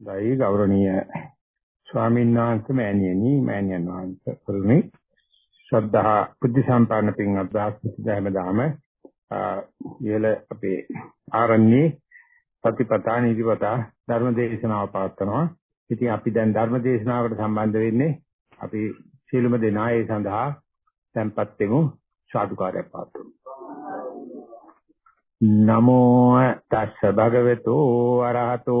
දෛ ගෞරවනීය ස්වාමීන් වහන්සේ මෑණියනි මෑණියන් වහන්සේ කරුණි ශ්‍රද්ධා බුද්ධ සම්පන්න පින්වත් දාස්පති දාම ඉහළ අපේ ආරණ්‍යේ සතිපතා නිදිපතා ධර්ම දේශනාව පවත්වනවා. ඉතින් අපි දැන් ධර්ම දේශනාවකට සම්බන්ධ වෙන්නේ අපි සියලුම දෙනා ඒ සඳහා tempත් වෙමු සාදුකාරයක් පාත්තුමු. නමෝ තස්ස භගවතු අරහතෝ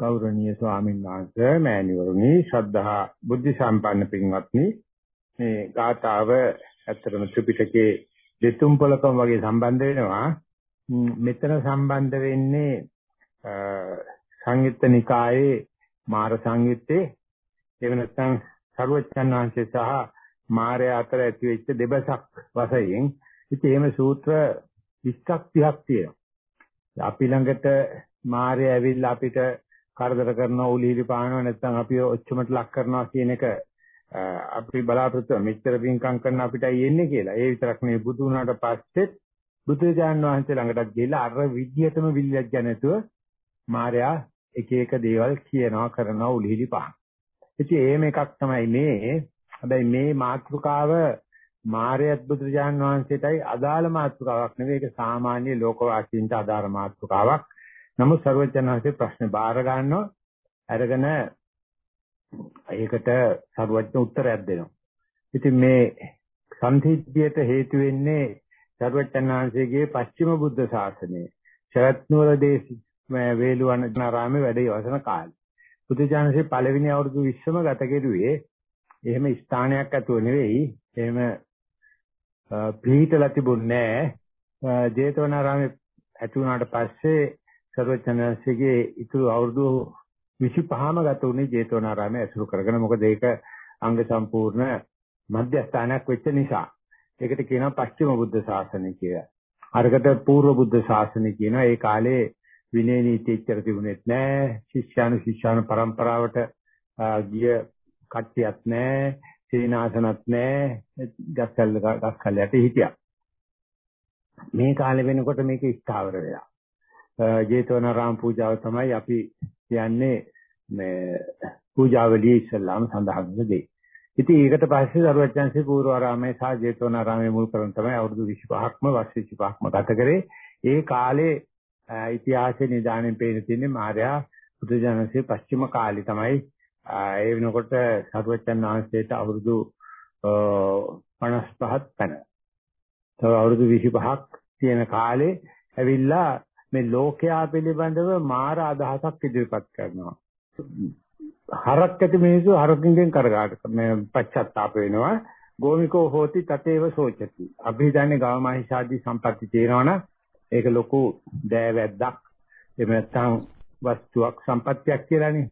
ගෞරවනීය ස්වාමීන් වහන්සේ මෑණිවරුනි ශ්‍රද්ධා බුද්ධ සම්පන්න පින්වත්නි. මේ ගාථාව ඇත්තටම ත්‍රිපිටකයේ දෙතුන් පොලකම වගේ සම්බන්ධ වෙනවා. මෙතන සම්බන්ධ වෙන්නේ සංයුත්ත නිකායේ මාර සංයුත්තේ එහෙම නැත්නම් සරුවච්චන් වහන්සේ සහ මාරය අතර ඇති වෙච්ච දෙබසක් වශයෙන්. ඉතින් එහෙම සූත්‍ර 20ක් 30ක් තියෙනවා. අපි ළඟට මාරය ඇවිල්ලා අපිට කරදර කරනවා උලීලි පානවා නැත්නම් අපි ඔච්චමට ලක් කරනවා කියන එක අපි බලාපොරොත්තු මෙච්චර පින්කම් කරන අපිටයි එන්නේ කියලා. ඒ විතරක් නෙවෙයි බුදු වුණාට පස්සෙත් බුදුජාන් වහන්සේ ළඟටත් ගිහිල්ලා අර විද්‍යටම විල්ලජ්ජ නැතුව මාර්යා එක එක දේවල් කියනවා කරනවා උලීලි පාන. ඉතින් එහෙම එකක් තමයි මේ. හැබැයි මේ මාතෘකාව මාර්යත් බුදුජාන් වහන්සේටයි අදාළ මාතෘකාවක් නෙවෙයි ඒක සාමාන්‍ය ලෝකවාසීන්ට අදාළ මාතෘකාවක්. නමුත් සරුවචනහන්සේ ප්‍රශ්නේ බාර ගන්නවා අරගෙන ඒකට සරුවචන උත්තරයක් දෙනවා. ඉතින් මේ සම්තිද්දියට හේතු වෙන්නේ සරුවචනහන්සේගේ පස්චිම බුද්ධ ශාසනය. ශරත් නුවර දේශ වේලුවනාරාමේ වැඩ ඉවසන කාලේ. බුදුජානකසේ පළවෙනි අවුරුදු 20ම ගත කෙරුවේ එහෙම ස්ථානයක් ඇතුව නෙවෙයි. එහෙම පිළිහිටලා තිබුණේ නැහැ. ජේතවනාරාමේ ඇති වුණාට පස්සේ සර්වචනසිගේ ඉතුරු අවුරුදු 25ම ගත වුණේ ජේතවනාරාමයේ ඇසුරු කරගෙන මොකද ඒක අංග සම්පූර්ණ මධ්‍යස්ථානයක් වෙච්ච නිසා ඒකට කියනවා පස්චිම බුද්ධ ශාසනය කියලා. අරකට පූර්ව බුද්ධ ශාසනය කියනවා ඒ කාලේ විනය නීති එච්චර තිබුණෙත් නැහැ. ශිෂ්‍යානු ශිෂ්‍යානු પરම්පරාවට ගිය කට්ටියක් නැහැ. සීනාසනත් නැහැ. ගස්කල් ගස්කල් යට හිටියා. මේ කාලේ වෙනකොට මේක ස්ථාවර වෙලා. ජේතවනාරාම පූජාව තමයි අපි කියන්නේ මේ පූජාවලියේ ඉස්සල්ලාම සඳහන් වෙන දේ. ඉතින් ඒකට පස්සේ දරුවචන්සේ පූර්වාරාමයේ සහ ජේතවනාරාමයේ මුල් කරන් තමයි අවුරුදු 25ක්ම වස් 25ක්ම ගත කරේ. ඒ කාලේ ඉතිහාසයේ නිදාණයෙන් පේන තියෙන්නේ මාර්යා බුදුජානකසේ පස්චිම කාලේ තමයි ඒ වෙනකොට සරුවචන් වහන්සේට අවුරුදු 55ක් පැන. තව අවුරුදු 25ක් තියෙන කාලේ ඇවිල්ලා මේ ලෝකයා පිළිබඳව මාර අදහසක් ඉදිරිපත් කරනවා. හරක් ඇති මිනිස්සු හරකින්ගෙන් කරගාට මේ පච්චත්තාප වෙනවා. ගෝමිකෝ හෝති තතේව සෝචති. අපි හිතන්නේ ගව මහිෂාදී සම්පatti තියෙනවනම් ඒක ලොකු දෑවැද්දක්. එහෙම නැත්නම් වස්තුවක් සම්පත්තියක් කියලානේ.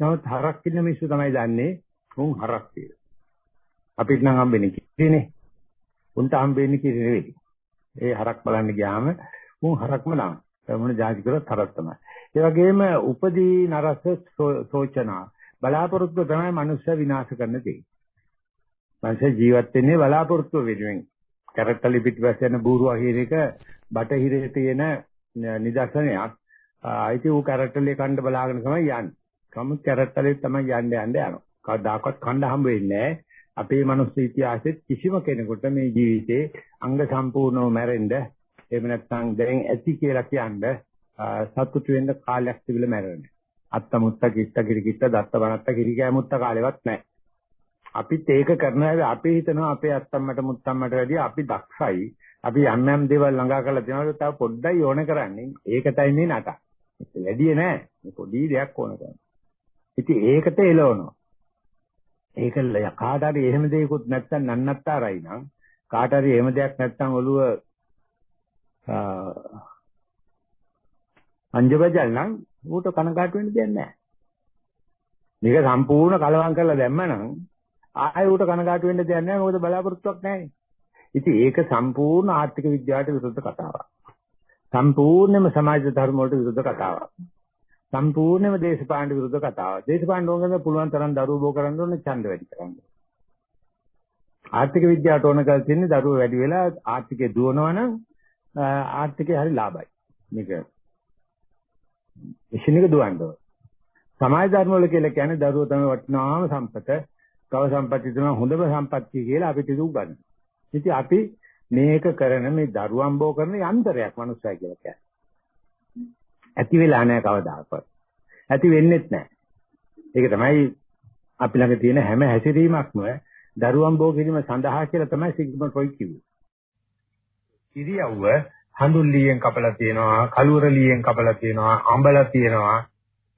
නමුත් හරක් ඉන්න මිනිස්සු තමයි දන්නේ උන් හරක් කියලා. අපිට නම් හම්බෙන්නේ කිරිනේ. උන්ට හම්බෙන්නේ කිරි නෙවෙයි. ඒ හරක් බලන්න ගියාම උන් හරක්ම නාන. මොන જાති කරත් හරක් තමයි. ඒ වගේම උපදී නරස සෝචනා බලාපොරොත්තු තමයි මනුෂ්‍ය විනාශ කරන දේ. මනුෂ්‍ය ජීවත් වෙන්නේ බලාපොරොත්තු වෙනුවෙන්. කැරට්ටලි පිටිපස්ස යන බූරුවා කියන එක බටහිරේ තියෙන නිදර්ශනයක්. ආයිති ඌ කැරට්ටලේ කණ්ඩ බලාගෙන තමයි යන්නේ. කමුත් කැරට්ටලේ තමයි යන්න යන්න යනවා. කවදාකවත් කණ්ඩ හම්බ වෙන්නේ නැහැ. අපේ මනුස්ස ඉතිහාසෙත් කිසිම කෙනෙකුට මේ ජීවිතේ අංග සම්පූර්ණව මැරෙන්න එහෙම නැත්නම් දැන් ඇති කියලා කියන්නේ සතුටු වෙන්න කාලයක් තිබිලා මැරෙන්නේ. අත්ත මුත්ත කිත්ත කිරිකිත්ත දත්ත වනත්ත කිරිකෑ මුත්ත කාලෙවත් නැහැ. අපිත් ඒක කරන හැබැයි අපි හිතනවා අපේ අත්තම්මට මුත්තම්මට වැඩිය අපි දක්ෂයි. අපි යම් යම් දේවල් ළඟා කරලා දෙනවලු තව පොඩ්ඩයි ඕන කරන්නේ. ඒකටයි මේ නට. වැඩි නෑ. මේ පොඩි දෙයක් ඕන කරන්නේ. ඉතින් ඒකට එළවනවා. ඒක කාට හරි එහෙම දෙයක්වත් නැත්තම් නන්නත්තරයි නම් කාට හරි එහෙම දෙයක් නැත්තම් ඔළුව අංජබජල් නම් ඌට කනකාට වෙන්න දෙයක් නැහැ. මේක සම්පූර්ණ කලවම් කරලා දැම්මනම් ආයෙ ඌට කනකාට වෙන්න දෙයක් නැහැ මොකද බලාපොරොත්තුවක් නැහැ. ඉතින් ඒක සම්පූර්ණ ආර්ථික විද්‍යාවට විරුද්ධ කතාවක්. සම්පූර්ණයෙන්ම සමාජ ධර්ම වලට විරුද්ධ කතාවක්. සම්පූර්ණයෙන්ම දේශපාලන විරුද්ධ කතාවක්. දේශපාලන ඕනකම පුළුවන් තරම් දරුවෝ බෝ කරන්න ඕනේ ඡන්ද වැඩි කරන්න. ආර්ථික විද්‍යාවට ඕන කරලා තියෙන්නේ දරුවෝ වැඩි වෙලා ආර්ථිකය දුවනවනම් ආර්ථිකය හරි ලාභයි. මේක මැෂින් එක දුවන්න ඕන. සමාජ ධර්ම වල කියලා කියන්නේ දරුවෝ තමයි වටිනාම සම්පත. කව සම්පත්තිය තමයි හොඳම සම්පත්තිය කියලා අපිට උගන්වනවා. ඉතින් අපි මේක කරන මේ දරුවම් බෝ කරන යන්ත්‍රයක් මනුස්සය කියලා කියන්නේ. ඇති වෙලා නැහැ කවදාකවත්. ඇති වෙන්නෙත් නැහැ. ඒක තමයි අපි ළඟ තියෙන හැම හැසිරීමක්ම දරුවම් බෝ කිරීම සඳහා කියලා තමයි සිග්මන්ඩ් ෆ්‍රොයිඩ් කිව්වේ. ඉරියව්ව හඳුන් ලීයෙන් කපලා තියෙනවා, කලුවර ලීයෙන් කපලා තියෙනවා, අඹලා තියෙනවා.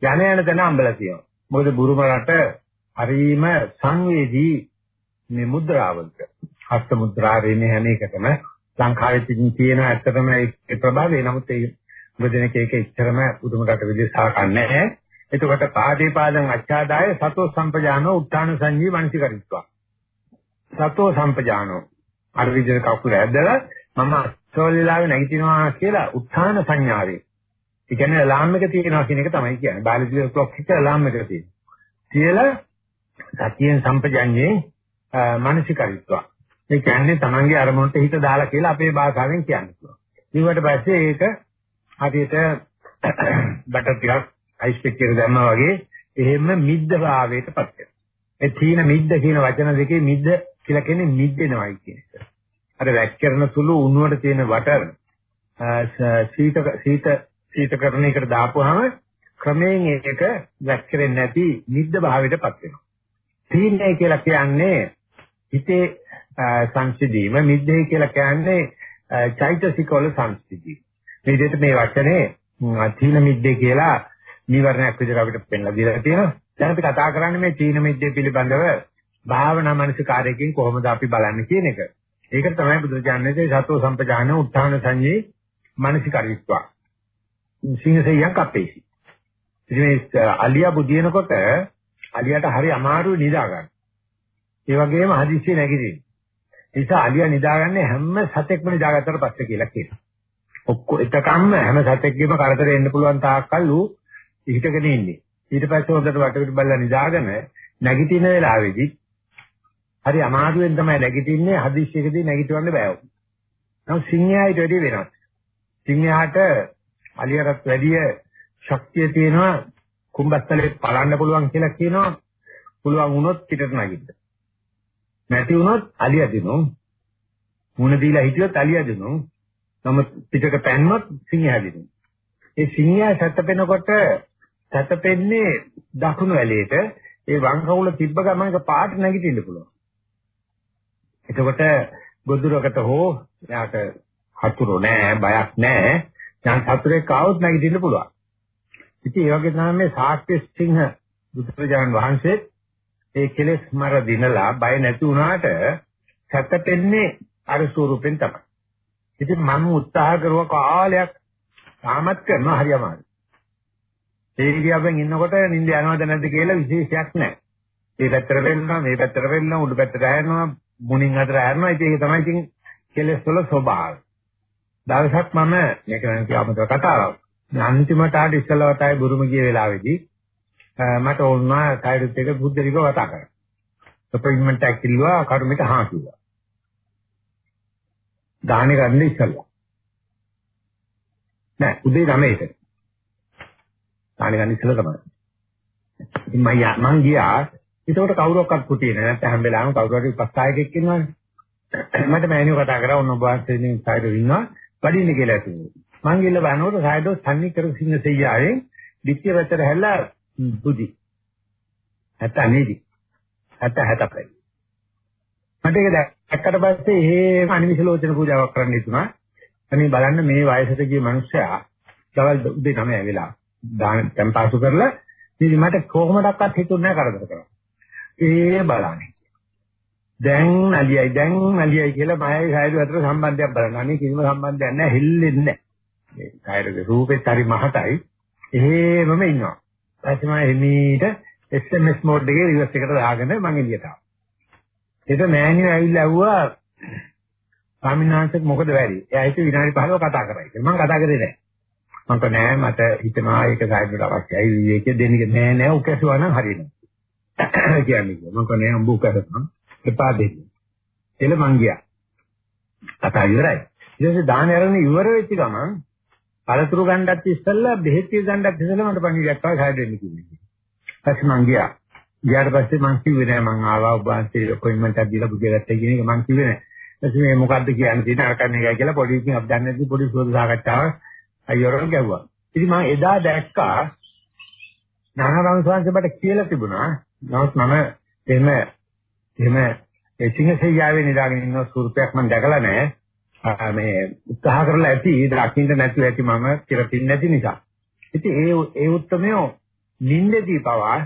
යන යන තැන අඹලා තියෙනවා. මොකද බුරුම රට හරීම සංවේදී මේ මුද්‍රාවන්ත. හස්ත මුද්‍රා රේනේ හැම එකටම ලංකාවේ තියෙන ඇත්තටම ඒ ප්‍රභාවය නමුත් ඒ මුදෙනක ඒක ඉච්චරම උතුමකට විදේශාකන්නේ නැහැ. එතකොට පාදේ පාදං අච්ඡාදාය සතෝ සම්පජානෝ උත්තාන සංජී වංශිකරිත්වා. සතෝ සම්පජානෝ අර විදිහට කකුල ඇදලා මම සෝලිලාවේ නැගිටිනවා කියලා උත්තාන සංඥාවේ. ඒ කියන්නේ අලාම් එක තියෙනවා කියන එක තමයි කියන්නේ. බයොලොජිකල් ක්ලොක් එක අලාම් එක තියෙනවා. කියලා සතියෙන් සම්පජඤ්ඤේ මානසිකරිත්වා. ඒ කියන්නේ Tamange අරමුණට හිත දාලා කියලා අපේ භාෂාවෙන් කියන්න පුළුවන්. ඊට පස්සේ ඒක හරියට බටර් ටිකක් අයිස් පිටියක දැම්මා වගේ එහෙම මිද්ද භාවයටපත් වෙනවා. ඒ තීන මිද්ද කියන වචන දෙකේ මිද්ද කියලා කියන්නේ මිද්දෙනවයි කියන එක. අර වැක්කරන සුළු උණුවට තියෙන වටර් සීත සීත සීතකරණයකට දාපුවාම ක්‍රමයෙන් ඒක වැක්කරෙන්නේ නැති නිද්ද භාවයටපත් වෙනවා. තීන්නේ කියලා කියන්නේ හිතේ සංසිඳීම, නිද්දේ කියලා කියන්නේ චෛතසිකවල සංසිඳීම. මේ විදිහට මේ වචනේ තීන මිද්දේ කියලා නිවර්ණයක් විදිහට අපිට පෙන්ලා දීලා තියෙනවා. දැන් අපි කතා කරන්නේ මේ තීන මිද්දේ පිළිබඳව භාවනා මනසිකාරයකින් කොහොමද අපි බලන්නේ කියන එක. ඒකට තමයි බුදුරජාණන්සේ සතෝ සම්පජාන උත්ථාන සංජේ මානසිකරිත්වා. සිංහසෙයියක් අපේසි. ඉතින් මේ අලියා බුදිනකොට අලියාට හරි අමාරුයි නිදා ගන්න. ඒ වගේම හදිස්සිය නැගිටින්න. ඒ නිසා අලියා නිදාගන්නේ හැම සතෙක්ම නිදාගත්තට පස්සේ කියලා කියනවා. ඔක්කො එකකම්ම හැම සතෙක්ගෙම කරදර එන්න පුළුවන් තාක්කල් ඌ හිටගෙන ඉන්නේ. ඊට පස්සේ හොඳට වටපිට බලලා නිදාගෙන නැගිටින වෙලාවේදී හරි අමාරුවෙන් තමයි නැගිටින්නේ හදිස්සියකදී නැගිටවන්න බෑ. නමුත් සිංහයාට වැඩි වෙනස්. සිංහයාට අලියටත් වැඩිය ශක්තිය තියෙනවා කුඹස්තලේ පලන්න පුළුවන් කියලා කියනවා. පුළුවන් වුණොත් පිටට නැගිට. නැති වුණොත් අලිය දිනු. මුණ දීලා හිටියොත් අලිය දිනු. නමුත් පිටට පැන්නොත් සිංහයා දිනු. ඒ සිංහයා සැතපෙනකොට සැතපෙන්නේ දකුණු ඇලේට ඒ වම් කකුල තිබ්බ ගමනක පාට නැගිටින්න පුළුවන්. එතකොට ගොදුරකට හෝ යාට හතුරු නෑ බයක් නෑ දැන් හතුරෙක් ආවොත් නැගිටින්න පුළුවන්. ඉතින් ඒ වගේ තමයි මේ සාක්‍ය සිංහ බුදුරජාණන් වහන්සේ ඒ කෙලෙස් මර දිනලා බය නැති වුණාට සැතපෙන්නේ අර ස්වරූපෙන් තමයි. ඉතින් මම උත්සාහ කරුවා කාලයක් සාමත් කරනවා හරි අමාරුයි. ඒ ඉරියව්වෙන් ඉන්නකොට නිින්ද යනවද නැද්ද කියලා විශේෂයක් නැහැ. මේ පැත්තට වෙන්නවා මේ පැත්තට වෙන්නවා උඩු පැත්තට හැරෙනවා මුණින් අතර හැරෙනවා. ඉතින් ඒක තමයි ඉතින් කෙලෙස් වල ස්වභාවය. දවසක් මම මේක නම් කියවමතර කතාවක්. අන්තිමට ආට ඉස්සලා වතාවේ බුරුම ගිය වෙලාවේදී මට ඕනවා කයිරුත් එක බුද්ධ රිව වතා කරන්න. අපොයින්ට්මන්ට් එකක් කිව්වා කරුමිට හා කිව්වා. දාහනේ ගන්න ඉස්සලා. නෑ උදේ 9ට. දාහනේ ගන්න ඉස්සලා තමයි. ඉතින් මම මං ගියා ඒකට කවුරක්වත් කුටියේ නෑ නැත්නම් හැම වෙලාවෙම කවුරු හරි උපස්ථායකෙක් ඉන්නවනේ. මට මෑණියෝ කතා කරා ඔන්න ඔබ වහන්සේ ඉතින් සායද ඉන්නවා වඩින්න කියලා කිව්වා. මං ගිහලා බලනකොට සායදෝ තන්නේ කර සිංහ සෙයියාවෙන් දික්ක වැතර හැල්ලා බුදි. ඇත්ත නේදි. ඇත්ත හැතපයි. මට ඒක දැක්කට පස්සේ එහෙම අනිවිසලෝචන පූජාවක් කරන්න ඉතුණා. අනේ බලන්න මේ වයසට ගිය මිනිස්සයා දවල් උදේ 9 වෙලා දාන tempaasu කරලා ඉතින් මට කොහොමඩක්වත් හිතුන්නේ නැහැ කරදර කරන්න. ඒ බලන්නේ. දැන් නලියයි දැන් නලියයි කියලා මයයි සායද අතර සම්බන්ධයක් බලන්න. අනේ කිසිම සම්බන්ධයක් නැහැ හෙල්ලෙන්නේ නැහැ. මේ සායදගේ රූපෙත් හරි මහතයි. එහෙමම ඉන්නවා. ඊපස්සේ මම එමීට SMS මෝඩ් එකේ රිවර්ස් එකට දාගෙන මම එළියට ආවා. ඒක මෑණියෝ ඇවිල්ලා ඇහුවා ස්වාමීන් වහන්සේ මොකද වැඩි? එයා හිතුව විනාඩි 15 කතා කරයි කියලා. මම කතා කරේ නැහැ. මම කිව්වා නෑ මට හිතනවා ඒක සායදට අවශ්‍යයි විවේකය දෙන්න එක නෑ නෑ උකසුවා නම් හරියනවා. කියන්නේ මම කිව්වා නෑ උඹ උකසපන් එපා දෙන්න. එළ මං ගියා. කතා ඉවරයි. ඊට පස්සේ දාන අරගෙන ඉවර වෙච්ච ගමන් පළතුරු ගණ්ඩත් ඉස්සෙල්ලා බෙහෙත් ගණ්ඩත් ඉස්සෙල්ලා මට පණිවිඩයක් ආවා සායද දෙන්න කිව්වේ. ඊපස්සේ මං ගියා. ගියාට පස්සේ මං කිව්වේ නෑ මං ආවා ඔබ වහන්සේ අපොයින්ට්මන්ට් එකක් දීලා බුදියගත්තා කියන එක මං කිව්වේ නෑ. ඊපස්සේ මේ මොකද්ද කියන්නේ තියෙන අර කන්නේ එකයි කියලා පොඩි ඉතින් අපි දන්නේ නැති පොඩි සුවද සාකච්ඡාවක් අයියෝරන් ගැව්වා. ඉතින් මම එදා දැක්කා ඥානරම සංසබට කියලා තිබුණා. නමුත් මම එහෙම එහෙම ඒ සිංහසෙයියාවේ නිදාගෙන ඉන්න ස්වරූපයක් මම දැකලා නැහැ. මේ උත්සාහ කරලා ඇති දකින්න නැතුව ඇති මම කිරපින් නැති නිසා. ඉතින් ඒ ඒ උත්තරමයෝ නින්දදී පවා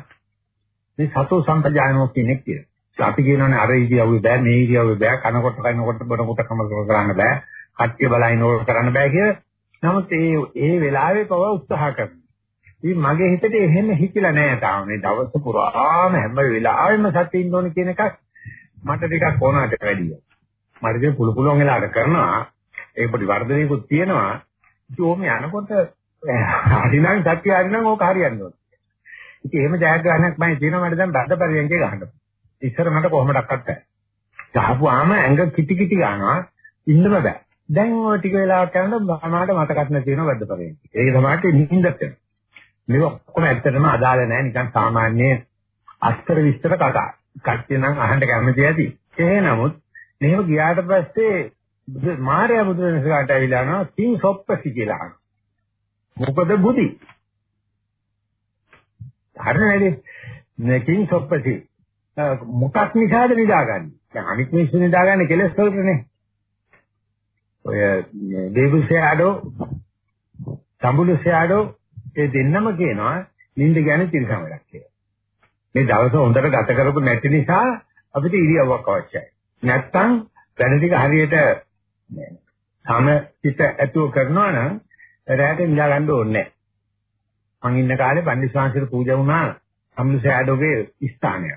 මේ සතෝ සම්පජානෝ කෙනෙක් කියලා. අපි කියනවානේ අර ඉරියව්වේ බෑ මේ ඉරියව්වේ බෑ කනකොට කනකොට බොනකොට කම කරන්න බෑ. කට්ටිය බලයින් ඕක කරන්න බෑ කියලා. නමුත් ඒ ඒ වෙලාවේ පවා උත්සාහ කරනවා. ඉතින් මගේ හිතට එහෙම හිතිලා නෑ තාම. මේ දවස පුරාම හැම වෙලාවෙම සතිය ඉන්න ඕනේ කියන එකක් මට ටිකක් ඕනකට වැඩිය. මට ඉතින් පුළු පුළුවන් වෙලාවට කරනවා. ඒ පොඩි වර්ධනයකුත් තියෙනවා. ඉතින් ඕම යනකොට හරිනම් සත්‍ය හරිනම් ඕක හරියන්නේ ඕන. ඉතින් එහෙම ජයග්‍රහණයක් මම තියෙනවා මට දැන් බද්ද පරියන්කේ ගහන්න. ඉස්සර මට කොහොමඩක්වත් බෑ. ගහපුවාම ඇඟ කිටි කිටි ගන්නවා ඉන්නම බෑ. දැන් ওই ටික වෙලාවක් යනකොට මමාට මතකත් නැති වෙන වැද්ද පරිදි. ඒක තමයි නිින්දත් වෙනවා. මේක ඔක්කොම ඇත්තටම අදාළ නැහැ නිකන් සාමාන්‍ය අස්තර විස්තර කතා. කට්ටිය නම් අහන්න කැමති ඇති. ඒ නමුත් මෙහෙම ගියාට පස්සේ මාර්යා බුදුරජාණන්සේට ඇවිල්ලා යනවා කිං සොප්පසි කියලා අහනවා. මොකද බුදි? හරිනේ නේද? කිං සොප්පසි. මොකක් නිසාද නිදාගන්නේ? දැන් අනිත් මිනිස්සු නිදාගන්නේ කෙලස් වලටනේ. ඔය දේවුසයාඩෝ සම්බුලසයාඩෝ ඒ දෙන්නම කියනවා නිින්ද ගැන තිරසම වැඩක් කියලා. මේ දවස හොඳට ගත කරපු නැති නිසා අපිට ඉරියව්වක් අවශ්‍යයි. නැත්තම් වැඩ ටික හරියට සමසිත ඇතුව කරනවා නම් රැයට නිදා ගන්න ඕනේ නැහැ. මං ඉන්න කාලේ පන්දිස්වාංශයට පූජා වුණා සම්බුලසයාඩෝගේ ස්ථානය.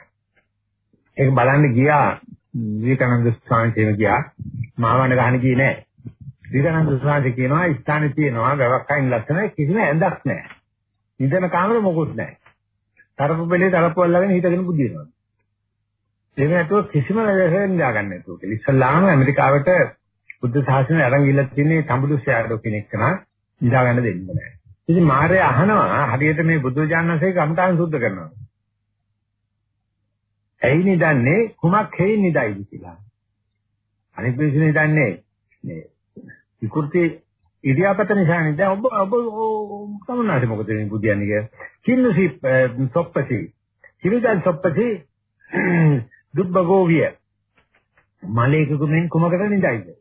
ඒක බලන්න ගියා විවේකානන්ද ස්වාමීන් ගියා මාවන ගහන ගියේ නෑ. විවේකානන්ද ස්වාමීන් කියනවා ස්ථානේ තියෙනවා වැවක් අයින් ලස්සන කිසිම ඇඳක් නෑ. ඉඳන කාමර මොකුත් නෑ. තරපු බෙලේ තරපු අල්ලගෙන හිටගෙන බුදිනවා. ඒක නැතුව කිසිම වෙලෙක නිදා ගන්න නැතුව. ඉස්සල්ලාම ඇමරිකාවට බුද්ධ ශාසනය අරන් ගිහලා තියෙන තඹුදු සෑඩෝ කෙනෙක් කරා නිදා ගන්න දෙන්නේ නැහැ. ඉතින් මාරය අහනවා හරියට මේ බුදු දානසේ කම්තාන් සුද්ධ කරනවා. ඇයි නිදන්නේ කුමක් හේින් නිදයිද කියලා. අනිත් මිනිස්සු නිදන්නේ මේ විකෘති ඉරියාපත නිසා නේද ඔබ ඔබ කමුනාට මොකද මේ බුදියන්නේ කියලා. කින්නසි සොප්පති. කිරිදන් සොප්පති දුබ්බගෝවිය. මලේකකුමින් කුමකට නිදයිද?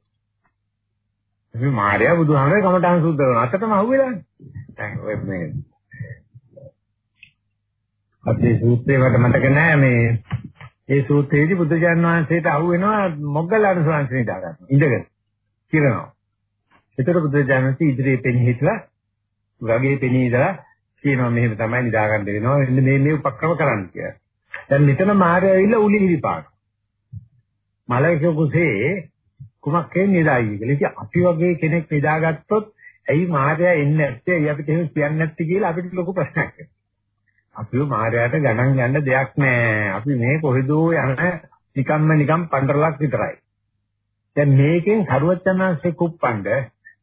මේ මාර්යා බුදුහාමරේ කමටහන් සුද්ධ කරනවා. අතටම අහුවෙලානේ. දැන් ඔය මේ අපේ සූත්‍රේ මට මතක නෑ මේ ඒ සූත්‍රයේදී බුදුජාන් වහන්සේට අහු වෙනවා මොග්ගල්ලාන ස්වාමීන් නිදා ගන්න. ඉඳගෙන කියනවා. ඒතර බුදුජාන් වහන්සේ ඉදිරියේ පෙනී හිටලා වගේ පෙනී ඉඳලා කියනවා මෙහෙම තමයි නිදා ගන්න වෙනවා. මෙන්න මේ මේ උපක්‍රම කරන්න කියලා. දැන් මෙතන මාර්ය ඇවිල්ලා උලි හිරිපාන. මලයික කුසේ කුමක් කියන්නේ නිදායි කියලා. ඉතින් අපි වගේ කෙනෙක් නිදාගත්තොත් ඇයි මාර්යා එන්නේ නැත්තේ? ඇයි අපිට එහෙම කියන්නේ නැත්තේ කියලා අපිට ලොකු ප්‍රශ්නයක් එනවා. අපිව මායයට ගණන් ගන්න දෙයක් නැහැ. අපි මේ කොහෙදෝ යන නිකම්ම නිකම් පඬරලක් විතරයි. දැන් මේකෙන් සරුවචනාංශේ කුප්පණ්ඩ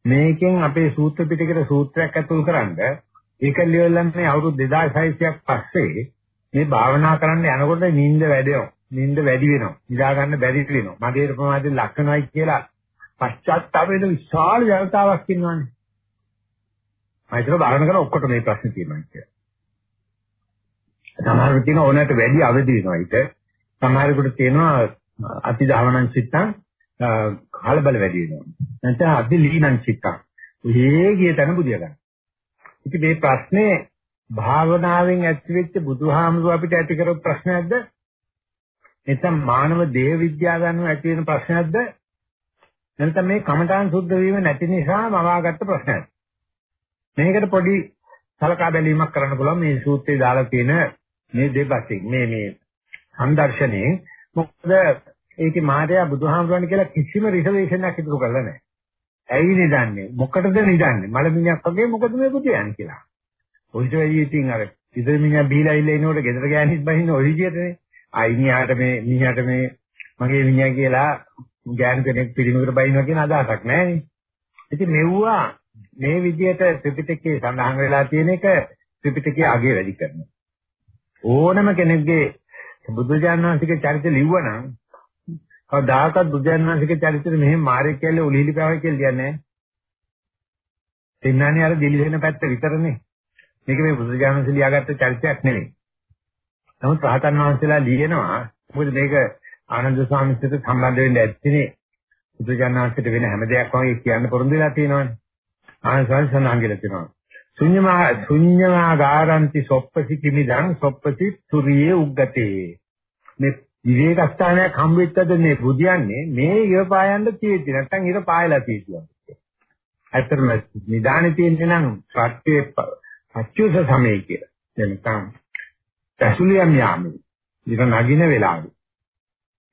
මේකෙන් අපේ සූත්‍ර පිටකේ සූත්‍රයක් ඇතුල් කරන්ඩ ඒක ලියවලන්නේ අවුරුදු 2600ක් පස්සේ මේ භාවනා කරන්න යනකොට නිින්ද වැඩෙනවා. නිින්ද වැඩි වෙනවා. නිදා ගන්න බැරි වෙනවා. මගේ ප්‍රමාදයෙන් ලක්ෂණයි කියලා පශ්චාත්තාපයෙන් විශාල ජනතාවක් ඉන්නවනේ. මම හිතනවා භාවනා කරන ඔක්කොට මේ ප්‍රශ්නේ තියෙනවා කියලා. සමහරවිට තියෙන ඕනෑමට වැඩි අවදි වෙනවා ඊට. සමහරෙකුට තියෙනවා අති ධාවනං චිත්තං කලබල වැඩි වෙනවා. නැත්නම් අති ලීනං චිත්තං. ඒ ගිය තැන බුදිය ගන්න. ඉතින් මේ ප්‍රශ්නේ භාවනාවෙන් ඇතිවෙච්ච බුදුහාමුදුර අපිට ඇති කරපු ප්‍රශ්නයක්ද නැත්නම් මානව දේහ විද්‍යාව ගන්නව ඇති වෙන ප්‍රශ්නයක්ද නැත්නම් මේ කමඨාන් සුද්ධ වීම නැති නිසා මවාගත්ත ප්‍රශ්නයක්ද මේකට පොඩි සලකා බැලීමක් කරන්න පුළුවන් මේ සූත්‍රයේ දාලා තියෙන මේ දෙපැත්තෙන් මේ මේ සංදර්ශනයේ මොකද ඒකේ මාතයා බුදුහාමුදුරන් කියලා කිසිම රිසර්වේෂන් එකක් ඉදිරි කරලා නැහැ. ඇයි නිදන්නේ? මොකටද නිදන්නේ? මලමිණියක් වගේ මොකද මේ පුතියන් කියලා. ඔයිට වෙයි ඉතින් අර ඉතින් මිනිහා බීලා ඉල්ල එනකොට ගෙදර ගෑනිත් බහින්න ඔය විදිහටනේ. අයිනියාට මේ මිනිහාට මේ මගේ මිනිහා කියලා ගෑනු කෙනෙක් පිළිමකට බහිනවා කියන අදහසක් නැහැ. ඉතින් මෙව්වා මේ විදිහට ත්‍රිපිටකයේ සඳහන් වෙලා තියෙන එක ත්‍රිපිටකයේ අගය වැඩි කරනවා. ඕනම කෙනෙක්ගේ බුදුජානනාංශික චරිත ලිව්වනම් කවදාකවත් බුදුජානනාංශික චරිතෙ මෙහෙම මාරෙක් කියලා උලිලි පාවයි කියලා කියන්නේ නැහැ. දෙන්නන්නේ අර දිලි වෙන පැත්ත විතරනේ. මේක මේ බුදුජානක ලියාගත්ත චරිතයක් නෙවෙයි. නමුත් රහතන් වහන්සේලා ලියනවා මොකද මේක ආනන්ද ස්වාමීන්ට සම්බන්ධ වෙන්න ඇත්තනේ බුදුජානනාංශයට වෙන හැම දෙයක් වගේ කියන්න පොරොන්දු වෙලා තියෙනවානේ. ආනන්ද ස්වාමීන් සඳහන් තියෙනවා. ශුන්‍යමා ශුන්‍යමා ගාරන්ති සොප්පසි කිමිදං සොප්පසි තුරියේ උග්ගතේ. මේ විවේක ස්ථානයක් හම් වෙච්චද මේ බුදියන්නේ මේ ඉර පායන්න තියෙද්දි නැත්තම් ඉර පායලා තියෙනවා. ඇත්තටම නිදානේ තියෙන්නේ නම් සත්‍යයේ අච්චුස සමය කියලා. එනකම් ඇසුලියම් යාමි. ඉර නගින වෙලාවේ.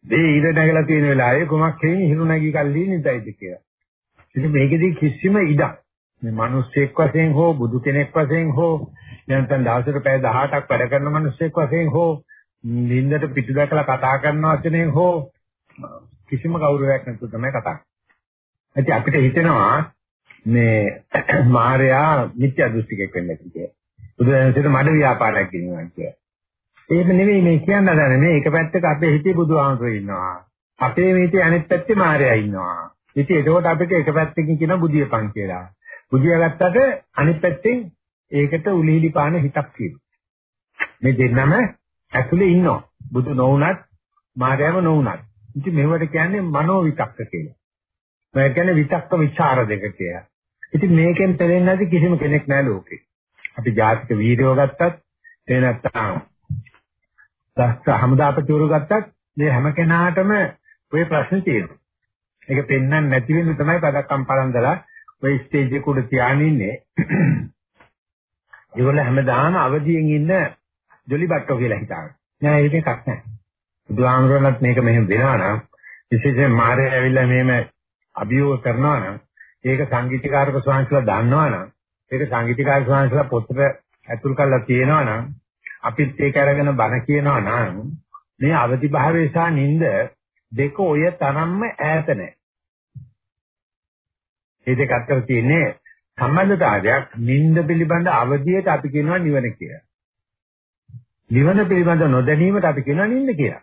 මේ ඉර නැගලා තියෙන වෙලාවේ කොමක් හේින් හිරු නැගී කල්ලි නිදයිද කියලා. ඉතින් මේකෙදි කිසිම ඉඩක් මේ මිනිස්සෙක් වශයෙන් හෝ බුදු කෙනෙක් වශයෙන් හෝ නැත්නම් දවසට පැය 18ක් වැඩ කරන මිනිස්සෙක් වශයෙන් හෝ නින්දට පිටු දැකලා කතා කරන වචනෙන් හෝ කිසිම ගෞරවයක් නැතුව තමයි කතා කරන්නේ. අපිට හිතෙනවා මේ මාර්යා මිත්‍යා දෘෂ්ටිකෙක් වෙන්න කියලා. බුදුරජාණන්සේට මඩ ව්‍යාපාරයක් කියනවා කියලා. ඒක නෙවෙයි මේ කියන්න හදන්නේ. මේ එක පැත්තක අපේ හිතේ බුදුහාමුදුරුවෝ ඉන්නවා. අපේ මේකේ අනෙත් පැත්තේ මාර්යා ඉන්නවා. ඉතින් ඒකෝට අපිට එක පැත්තකින් කියන බුදියපන් කියලා. බුදියා ගත්තට අනිත් පැත්තෙන් ඒකට උලිහිලි පාන හිතක් තියෙනවා. මේ දෙන්නම ඇතුලේ ඉන්නවා. බුදු නොවුනත්, මායාව නොවුනත්. ඉතින් මේවට කියන්නේ මනෝ විතක්ක කියලා. මේ කියන්නේ විතක්ක ਵਿਚාර දෙක කියලා. ඉතින් මේකෙන් පෙළෙන්නේ නැති කිසිම කෙනෙක් නැහැ ලෝකේ. අපි ජාතික වීරයෝ ගත්තත්, ඒ නැත්තම් දස්ස හමුදාපතිවරු ගත්තත් මේ හැම කෙනාටම ওই ප්‍රශ්න තියෙනවා. ඒක පෙන්වන්න නැති වෙන්න තමයි පදක්කම් පරන්දලා ওই ස්ටේජ් එක උඩ තියාගෙන ඉන්නේ. ඒගොල්ල හැමදාම අවදියෙන් ඉන්න ජොලි බට්ටෝ කියලා හිතාගෙන. නෑ ඒක එකක් නෑ. බුදුහාමුදුරනත් මේක මෙහෙම වෙනවා නම් විශේෂයෙන් මාරේ ඇවිල්ලා මෙහෙම අභියෝග කරනවා නම් ඒක සංගීතකාරක ස්වාමීන්වහන්සේලා දන්නවනම් ඒක සංගීතකාරක ස්වාමීන්වහන්සේලා පොතට ඇතුල් කරලා තියෙනවනම් අපිත් ඒක අරගෙන බණ කියනවා නම් මේ අවදි භාවය සහ නිින්ද දෙක ඔය තරම්ම ඈත නැහැ. මේ දෙක අතර තියෙන්නේ සම්බන්ධතාවයක් නිින්ද පිළිබඳ අවදියට අපි කියනවා නිවන කියලා. නිවන පිළිබඳ නොදැනීමට අපි කියනවා නිින්ද කියලා.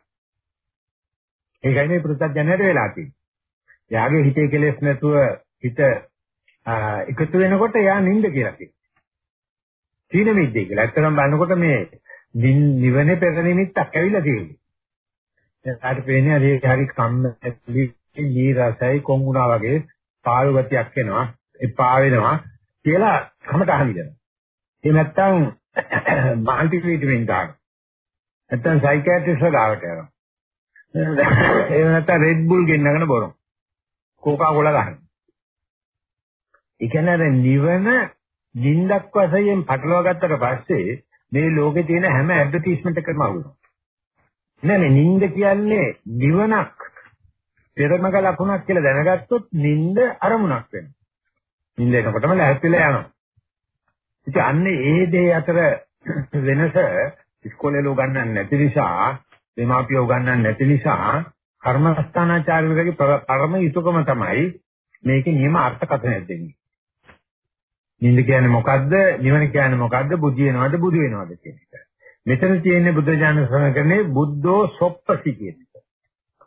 ඒකයි මේ පෘථග්ජනයට වෙලා තියෙන්නේ. එයාගේ හිතේ කෙලෙස් නැතුව හිත එකතු වෙනකොට එයා නිින්ද කියලා කියනවා. සීන මිද්දේ කියලා. ඇත්තටම බලනකොට මේ නිවනේ පෙර නිමිත්තක් ඇවිල්ලා තියෙන්නේ. එයාට පේන්නේ අර හරි කම්මැලි නීරසයි කොංගුණා වගේ පාළු ගතියක් එනවා. එපා වෙනවා කියලා කමට අහනිනවා. ඒ නැත්තම් මල්ටි ට්‍රීට්මන්ට් ගන්න. නැත්තම් සයිකියාට්‍රිස්ට් ගාවට යනවා. ඒ නැත්තම් රෙඩ් බුල් ගෙන්නගෙන බොනවා. කෝකා කොලා ගන්න. ඒ කියන්නේ අර නිවන නිින්දක් වශයෙන් පටලවා ගත්තට පස්සේ මේ ලෝකේ තියෙන හැම ඇඩ්වර්ටයිස්මන්ට් එකකම අවුලක්. නෑ නේ නිින්ද කියන්නේ නිවනක් පෙරමග ලකුණක් කියලා දැනගත්තොත් නිින්ද අරමුණක් වෙනවා. නිින්ද එනකොටම ලැහැත්තිලා යනවා. ඉතින් අන්නේ ඒ දේ අතර වෙනස ඉස්කෝලේ ලෝ ගන්නන්න නැති නිසා, දෙමාපියෝ ගන්නන්න නැති නිසා කර්මස්ථානාචාර්යවරගේ පරම යුතුයකම තමයි මේකේ නියම අර්ථකථනයක් දෙන්නේ. නින්ද කියන්නේ මොකද්ද? නිවන කියන්නේ මොකද්ද? බුද්ධ වෙනවද? බුදු වෙනවද කියන එක. මෙතන තියෙන්නේ බුද්ධ ඥාන ශ්‍රවණකනේ බුද්ධෝ සොප්පසි කියන එක.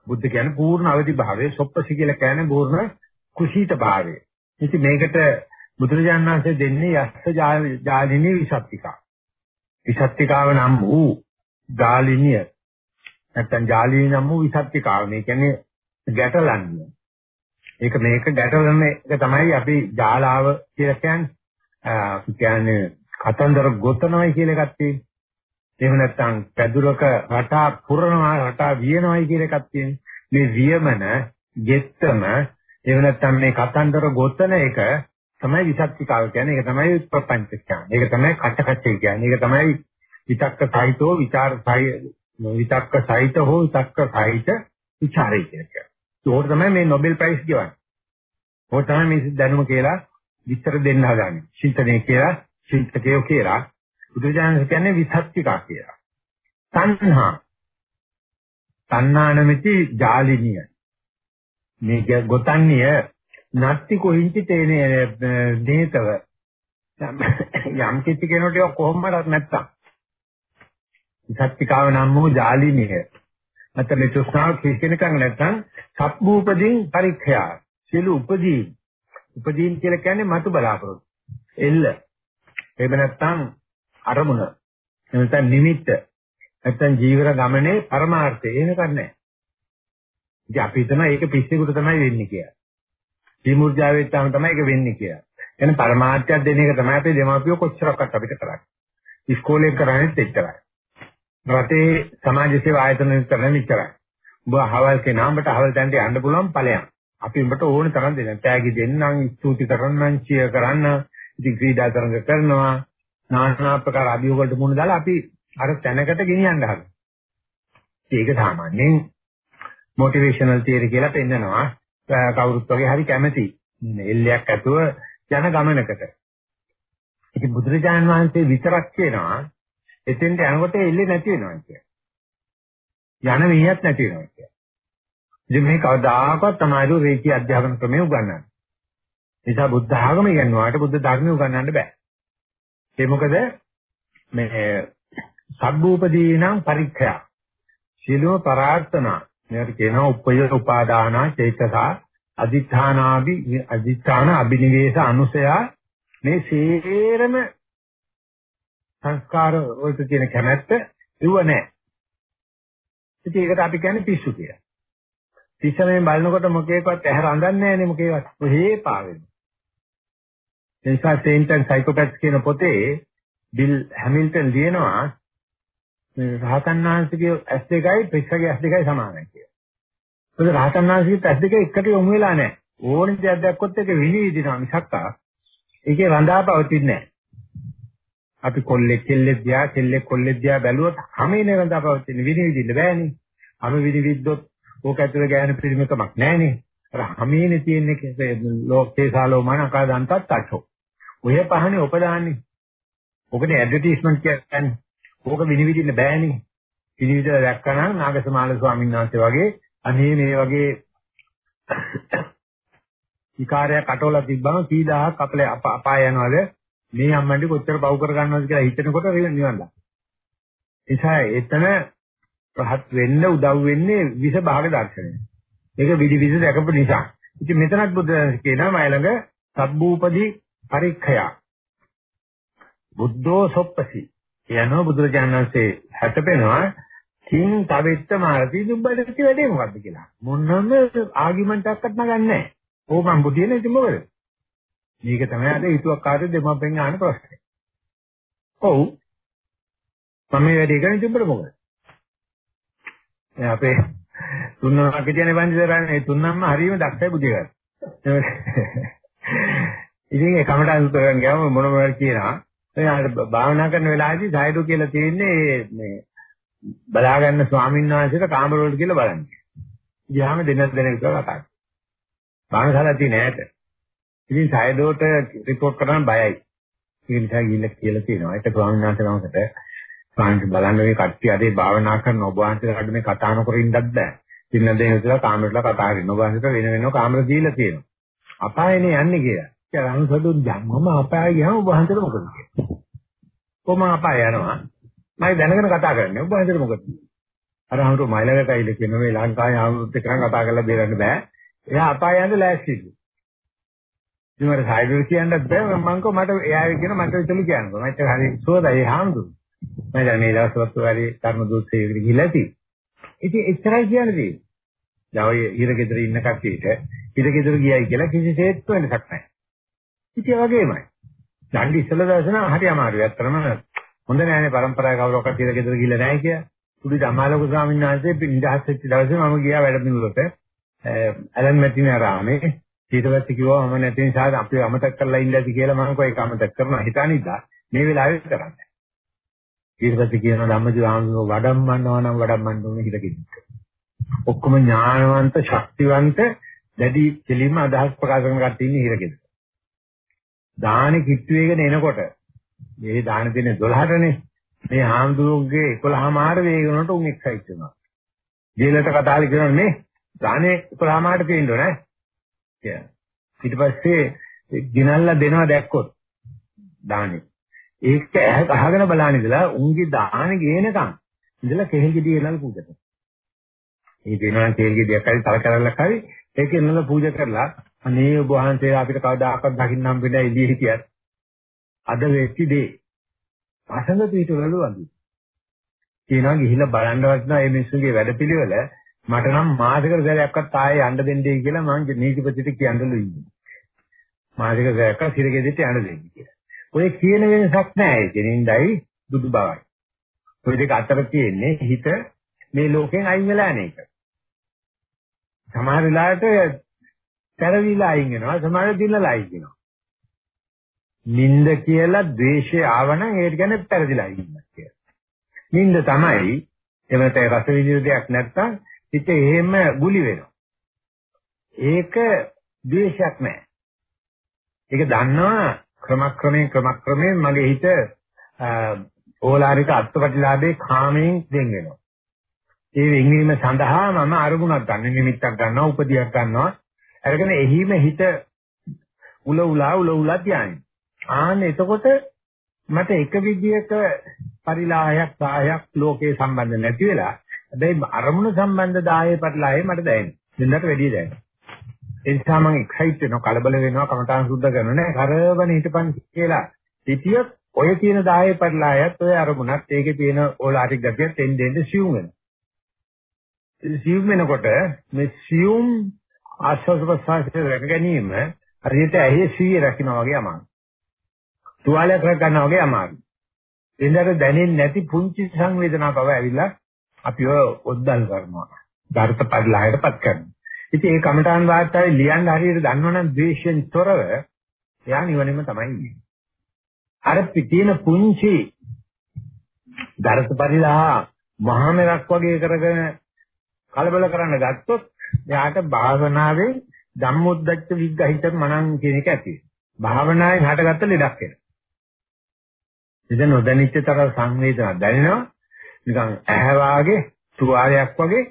බුද්ධ කියන්නේ පූර්ණ අවදි භාවය, සොප්පසි කියලා කියන්නේ පූර්ණ කුසීත භාවය. ඉතින් මේකට බුදුරජාණන් වහන්සේ දෙන්නේ යස්ස ජාලිනී විසත්තිකා. විසත්තිකාව නම් වූ ජාලිනිය නැත්තම් ජාලී නම් වූ විසත්තිකාව. මේ කියන්නේ ගැටලන්නේ. ඒක මේක ගැටලන එක තමයි අපි ජාලාව කියලා කියන්නේ. කියන්නේ කතන්දර ගොතනවයි කියලා එකක් තියෙනවා. එහෙම නැත්නම් පැදුරක රටා පුරනවා රටා වියනවායි කියන එකක් තියෙනවා. මේ වියමන, ගෙත්තම එහෙම නැත්නම් මේ කතන්දර ගොතන එක තමයි විසක්තිකාව කියන්නේ. ඒක තමයි ප්‍රපංච කියන්නේ. ඒක තමයි කටකච්චේ කියන්නේ. ඒක තමයි විතක්ක සහිතෝ විචාර විතක්ක සහිත හෝ විතක්ක සහිත විචාරය කියන්නේ. ඒක තමයි මේ නොබෙල් ප්‍රයිස් ගෙවන්නේ. ඕක තමයි මේ දැනුම කියලා විස්තර දෙන්න හදන්නේ. චින්තනය කියලා චින්තකයෝ කියලා බුදුජානක කියන්නේ විසක්තිකා කියලා. තණ්හා තණ්හා නැමැති ජාලිනිය මේ ගොතන්නේ නත්ති කොහින්චි තේනේ නේතව. යම් කිසි කෙනෙකුට කොහොමවත් නැත්තම්. සත්‍තිකාව නම් වූ ජාලිනිය නැත්නම් මේ තෘෂ්ණාව කිසිනකම් නැත්තම් සබ්බූපදීන් පරික්ඛයා. සියලු උපදීන්. උපදීන් කියලා කියන්නේ මතු බලාපොරොත්තු. එල්ල. එහෙම නැත්තම් අරමුණ. නැත්නම් නිමිත්ත. නැත්නම් ජීවර ගමනේ පරමාර්ථය. එහෙම කරන්නේ ඉතින් අපි හිතනවා ඒක පිස්සෙකුට තමයි වෙන්නේ කියලා. විමුර්ජාවෙත් තමයි තමයි ඒක වෙන්නේ කියලා. එන පරමාර්ථයක් දෙන එක තමයි අපේ දෙමාපියෝ කොච්චරක්වත් අපිට කරන්නේ. ඉස්කෝලේ කරන්නේත් එච්චරයි. රටේ සමාජ සේවා ආයතන කරන්නේ එච්චරයි. ඔබ අහවල් කෙනා උඹට අහවල් තැනට යන්න පුළුවන් ඵලයන්. අපි උඹට ඕන තරම් දෙන්න. තෑගි දෙන්නම්, ස්තුති කරන්නම්, චිය කරන්න, ඉතින් ක්‍රීඩා තරඟ කරනවා, নানা ආකාර අභියෝග වලට මුහුණ දාලා අපි අර තැනකට ගෙනියන්න හදනවා. ඒක සාමාන්‍යයෙන් මොටිවේෂනල් තියරි කියලා පෙන්නනවා. කවුරුත් වගේ හරි කැමති. එල්ලයක් ඇතුව යන ගමනකට. ඉතින් බුදුරජාණන් වහන්සේ විතරක් කියනවා එතෙන්ට යනකොට එල්ලේ නැති වෙනවා කියන්නේ. යන මිනිහක් නැති වෙනවා කියන්නේ. ඉතින් මේ කවදාකවත් තමයි රේකී අධ්‍යාපන ක්‍රමය උගන්වන්නේ. නිසා බුද්ධ ආගම ඉගෙනුවාට බුද්ධ ධර්මය උගන්වන්න බෑ. ඒ මොකද මේ සබ්බූපදීනම් පරික්ඛය. සිළුව ප්‍රාර්ථනා මේකට කියනවා උපය උපාදානා චේතසා අදිඨානාදි අදිඨාන අබිනිවේෂ අනුසය මේ සේරම සංස්කාර වලට තියෙන කැමැත්ත ඉව නැහැ. ඉතින් ඒකට අපි කියන්නේ පිස්සු කියලා. පිස්සමෙන් බලනකොට මොකේකවත් ඇහැර අඳන්නේ නැහැ නේ මොකේවත්. ඔහේ පාවෙන්නේ. එනිසා සේන්ටන් සයිකෝපැත්ස් කියන පොතේ බිල් හැමිල්ටන් ලියනවා මේ රහතන් වහන්සේගේ ඇස් දෙකයි පිස්සගේ ඇස් දෙකයි සමානයි කියලා. මොකද රහතන් වහන්සේගේ ඇස් දෙක එකට යොමු වෙලා නැහැ. ඕනෙ දෙයක් දැක්කොත් ඒක විනිවිදිනවා මිසක්කා. ඒකේ රඳා පවතින්නේ නැහැ. අපි කොල්ලෙක් කෙල්ලෙක් දිහා කෙල්ලෙක් කොල්ලෙක් දිහා බැලුවොත් හැමේ රඳා පවතින විනිවිදින්න බෑනේ. හැම විනිවිද්දොත් ඕක ඇතුලේ ගෑන පිළිමකමක් නැහනේ. අර හැමේනේ තියෙන්නේ ලෝකේ සාලෝමන අකාදන්තත් අච්චෝ. ඔය පහනේ උපදාන්නේ. ඔකනේ ඇඩ්වර්ටයිස්මන්ට් කියන්නේ. ඕක විනිවිදින්න බෑනේ. විනිවිදලා දැක්කනම් නාගසමාල ස්වාමීන් වහන්සේ වගේ අනේ මේ වගේ විකාරයක් අටවලා තිබ්බම කී දහහක් අපලේ අපාය යනවාද මේ අම්මන්ට කොච්චර පව් කර ගන්නවද කියලා හිතනකොට නිවන් දා. එසා එතන රහත් වෙන්න උදව් වෙන්නේ විස භාග දර්ශනය. ඒක විදි විද දැකපු නිසා. ඉතින් මෙතනත් බුද්ධ කියනවා මයි ළඟ සබ්බූපදී පරික්ඛය. බුද්ධෝ සොප්පසි. කියනවා බුදුරජාණන් වහන්සේ හැතපෙනවා කිං තවෙත්ත මාරති දුබ්බට කිය වැඩේ මොකද්ද කියලා. මොනම ආගියුමන්ට් එකක්වත් නගන්නේ නැහැ. ඕක මම බුදියන ඉතින් මොකද? මේක තමයි අද හිතුවක්කාරයෝ දෙමව්පෙන් අහන ප්‍රශ්නේ. ඔව්. මම මේ වැඩේ කරන්නේ තිබ්බට මොකද? අපේ තුන්නමක කියන්නේ වන්දිතරන්නේ තුන්නම්ම හරියම දක්ෂයි බුදිය ගන්න. ඉතින් ඒ කමටහන් උත්තරන් ගියාම මොන මොනවද කියනවා. එයාට භාවනා කරන වෙලාවේදී සායදු කියලා තියෙන්නේ මේ බලා ගන්න ස්වාමීන් වහන්සේට කාමර වලට කියලා බලන්න. ගියාම දෙන්න දෙනෙක් කතා කරා. බාහනසලා තියෙන ඈත. ඉතින් සයදෝට report කරන්න බයයි. ඒ නිසා ගිහිල්ලා කියලා තියෙනවා. ඒක ස්වාමීන් වහන්සේ නමකට ස්වාමීන් බලන්න මේ කට්ටිය අදේ භාවනා කරන ඔබ වහන්සේලාට මේ කතා නොකර ඉන්නත් බෑ. ඉන්න දෙන හිතලා කාමරේලා කතා කරන ඔබ වහන්සේට වෙන වෙනම කාමර දීලා තියෙනවා. අපායනේ යන්නේ කියලා. කියලා අනුසඩු ජම්මම අපාය ගියාම ඔබ වහන්සේට මොකද කියන්නේ? කොහොම අපාය යනවා? මම දැනගෙන කතා කරන්නේ. ඔබ හිතේ මොකද? අර අහුරු මයිලකට ඇවිල්ලා කියන මේ ලංකාවේ ආමුත් එක්ක කතා කරලා බේරන්න බෑ. එයා අපාය යන්න ලෑස්තිලු. ඉතින් මට සයිඩර් කියන්නත් බෑ මම කෝ මට එයා කියන මට විතර කියනවා. මට හරි සෝදා ඒ හාමුදුරු. මම දැන් මේ දවස්වලත් වැඩි කර්ම දූතයෙකුට ගිහිල්ලා තියෙන්නේ. ඉතින් එච්චරයි කියන්නේ. දැන් ඔය ඉරගෙදර ඉන්න කට්ටියට ඉරගෙදර ගියයි කියලා කිසිසේත් වෙනසක් නැහැ. ඉතින් වගේමයි. ඩන්ඩි ඉස්සලා දවසන හරි අමාරුයි. ඇත්තටම හොඳ නෑනේ પરම්පරාවේ කවුරක්වත් කියලා ගෙදර ගිහලා නැහැ කියලා. පුඩි ධම්මාලෝක ස්වාමීන් වහන්සේ නිදහස් වෙච්ච දවසේ මම ගියා වැඩමුළුවට ඇලන් මැටිනාරාමේ ඊට පස්සේ කිව්වා මම නැති නිසා අපි අමතක කරලා ඉන්නද කියලා මම කෝ ඒක අමතක කරනවා හිතානිද්දා මේ වෙලාවේ කරන්නේ. ඊට පස්සේ කියනවා ධම්මජීව ආනන්දෝ වඩම්මන්නවා නම් වඩම්මන්න ඕනේ කියලා කිව්වා. ඔක්කොම ඥානවන්ත ශක්තිවන්ත දැඩි දෙලින්ම අදහස් ප්‍රකාශ කරන කට්ටිය ඉන්නේ හිරගෙද. දාහනේ කිට්ටු වේගෙන එනකොට මේ දාන දෙන්නේ 12ටනේ මේ හාමුදුරුවෝගේ 11මාර වේගනට උන් එක්සයිට් වෙනවා. ජීවිත කතාවල කියනවා නේ දානේ 11මාරට තියෙන්න ඕනේ කියලා. ඊට පස්සේ ගිනල්ලා දෙනවා දැක්කොත් දානේ. ඒක අහගෙන බලන ඉඳලා උන්ගේ දානේ ගේනකම් ඉඳලා කෙහෙල් ගෙඩිය එලල් පූජා කරනවා. මේ දෙනවා කෙහෙල් ගෙඩියක් හරි තල කරල්ලක් හරි ඒක එන්නලා පූජා කරලා අනේ ඔබ වහන්සේලා අපිට කවදාකවත් දකින්න හම්බ වෙන්නේ එළිය හිටියත් අද වෙච්ච දේ පසඟ පිටවලු වගේ. කියනවා ගිහිල්ලා බලන්නවත් නෑ මේ මිනිස්සුගේ වැඩපිළිවෙල මට නම් මාසෙකට සැරයක්වත් ආයේ යන්න දෙන්නේ කියලා මම නීතිපතිට කියන්නලු ඉන්නේ. මාසෙකට සැරයක්වත් සිරගෙදිට යන්න දෙන්නේ කියලා. ඔය කියන වෙනසක් නෑ ඒකෙනින්දයි දුදු බවයි. ඔය දෙක අතර තියෙන්නේ හිත මේ ලෝකෙන් අයින් වෙලා යන එක. සමහර වෙලාවට පෙරවිලා අයින් වෙනවා සමහර දිනලා අයින් වෙනවා. නිින්ද කියලා ද්වේෂය ආවනම් ඒක කියන්නේ පෙරදිලා අයින්ක් කියලා. නිින්ද තමයි එමෙතන රස විඳින දෙයක් නැත්තම් හිත එහෙම ගුලි වෙනවා. ඒක ද්වේෂයක් නෑ. ඒක දන්නවා ක්‍රමක්‍රමයෙන් ක්‍රමක්‍රමයෙන් මගේ හිත ඕලාරික අත්පටිලාභේ කාමයෙන් දෙන් වෙනවා. ඒ වෙන්වීම සඳහා මම අරමුණක් ගන්න නිමිත්තක් ගන්නවා උපදියක් ගන්නවා. අරගෙන එහිම හිත උල උලා උල උලා තියන්නේ. ආන්න එතකොට මට එක විදියක පරිලාහයක් සාහයක් ලෝකේ සම්බන්ධ නැති වෙලා හැබැයි අරමුණ සම්බන්ධ දායේ පරිලාහේ මට දැනෙනවා. දෙන්නට වැඩි දැනෙනවා. ඒ නිසා මම එක්සයිට් වෙනවා කලබල වෙනවා කමඨාන් සුද්ධ කරනවා නෑ කරවන හිටපන් කියලා. හිතියොත් ඔය තියෙන දායේ පරිලාහයත් ඔය අරමුණත් ඒකේ තියෙන ඕලාටික් ගතියත් එන්න එන්න සියුම් වෙනවා. සියුම් වෙනකොට මේ සියුම් ආස්වාද ප්‍රසආසයේ රැක ගැනීම හරියට ඇහි සීය රකින්න වගේ අමාරුයි. තුවාලයක් රැක ගන්නවා වගේ අමාරුයි. එන්නට දැනෙන්නේ නැති පුංචි සංවේදනා බව ඇවිල්ලා අපිව ඔද්දල් කරනවා. ධර්ත පරිලායටපත් කරනවා. ඉතින් ඒ කමඨාන් වාර්තාවේ ලියන්න හරියට දන්නවනම් ද්වේෂයෙන් තොරව එයා නිවනෙම තමයි ඉන්නේ. අර පිටින පුංචි ධර්ත පරිලා මහමෙරක් වගේ කරගෙන කලබල කරන්න ගත්තොත් එයාට භාවනාවේ ධම්මොද්දච්ච විග්‍රහිත මනං කියන එක ඇති වෙනවා. භාවනාවෙන් හටගත්ත ලෙඩක් වෙනවා. ඉතින් නොදැනිච්ච තරම් සංවේදනා දැනෙනවා. නිකන් ඇහැ වාගේ තුවාලයක් වගේ.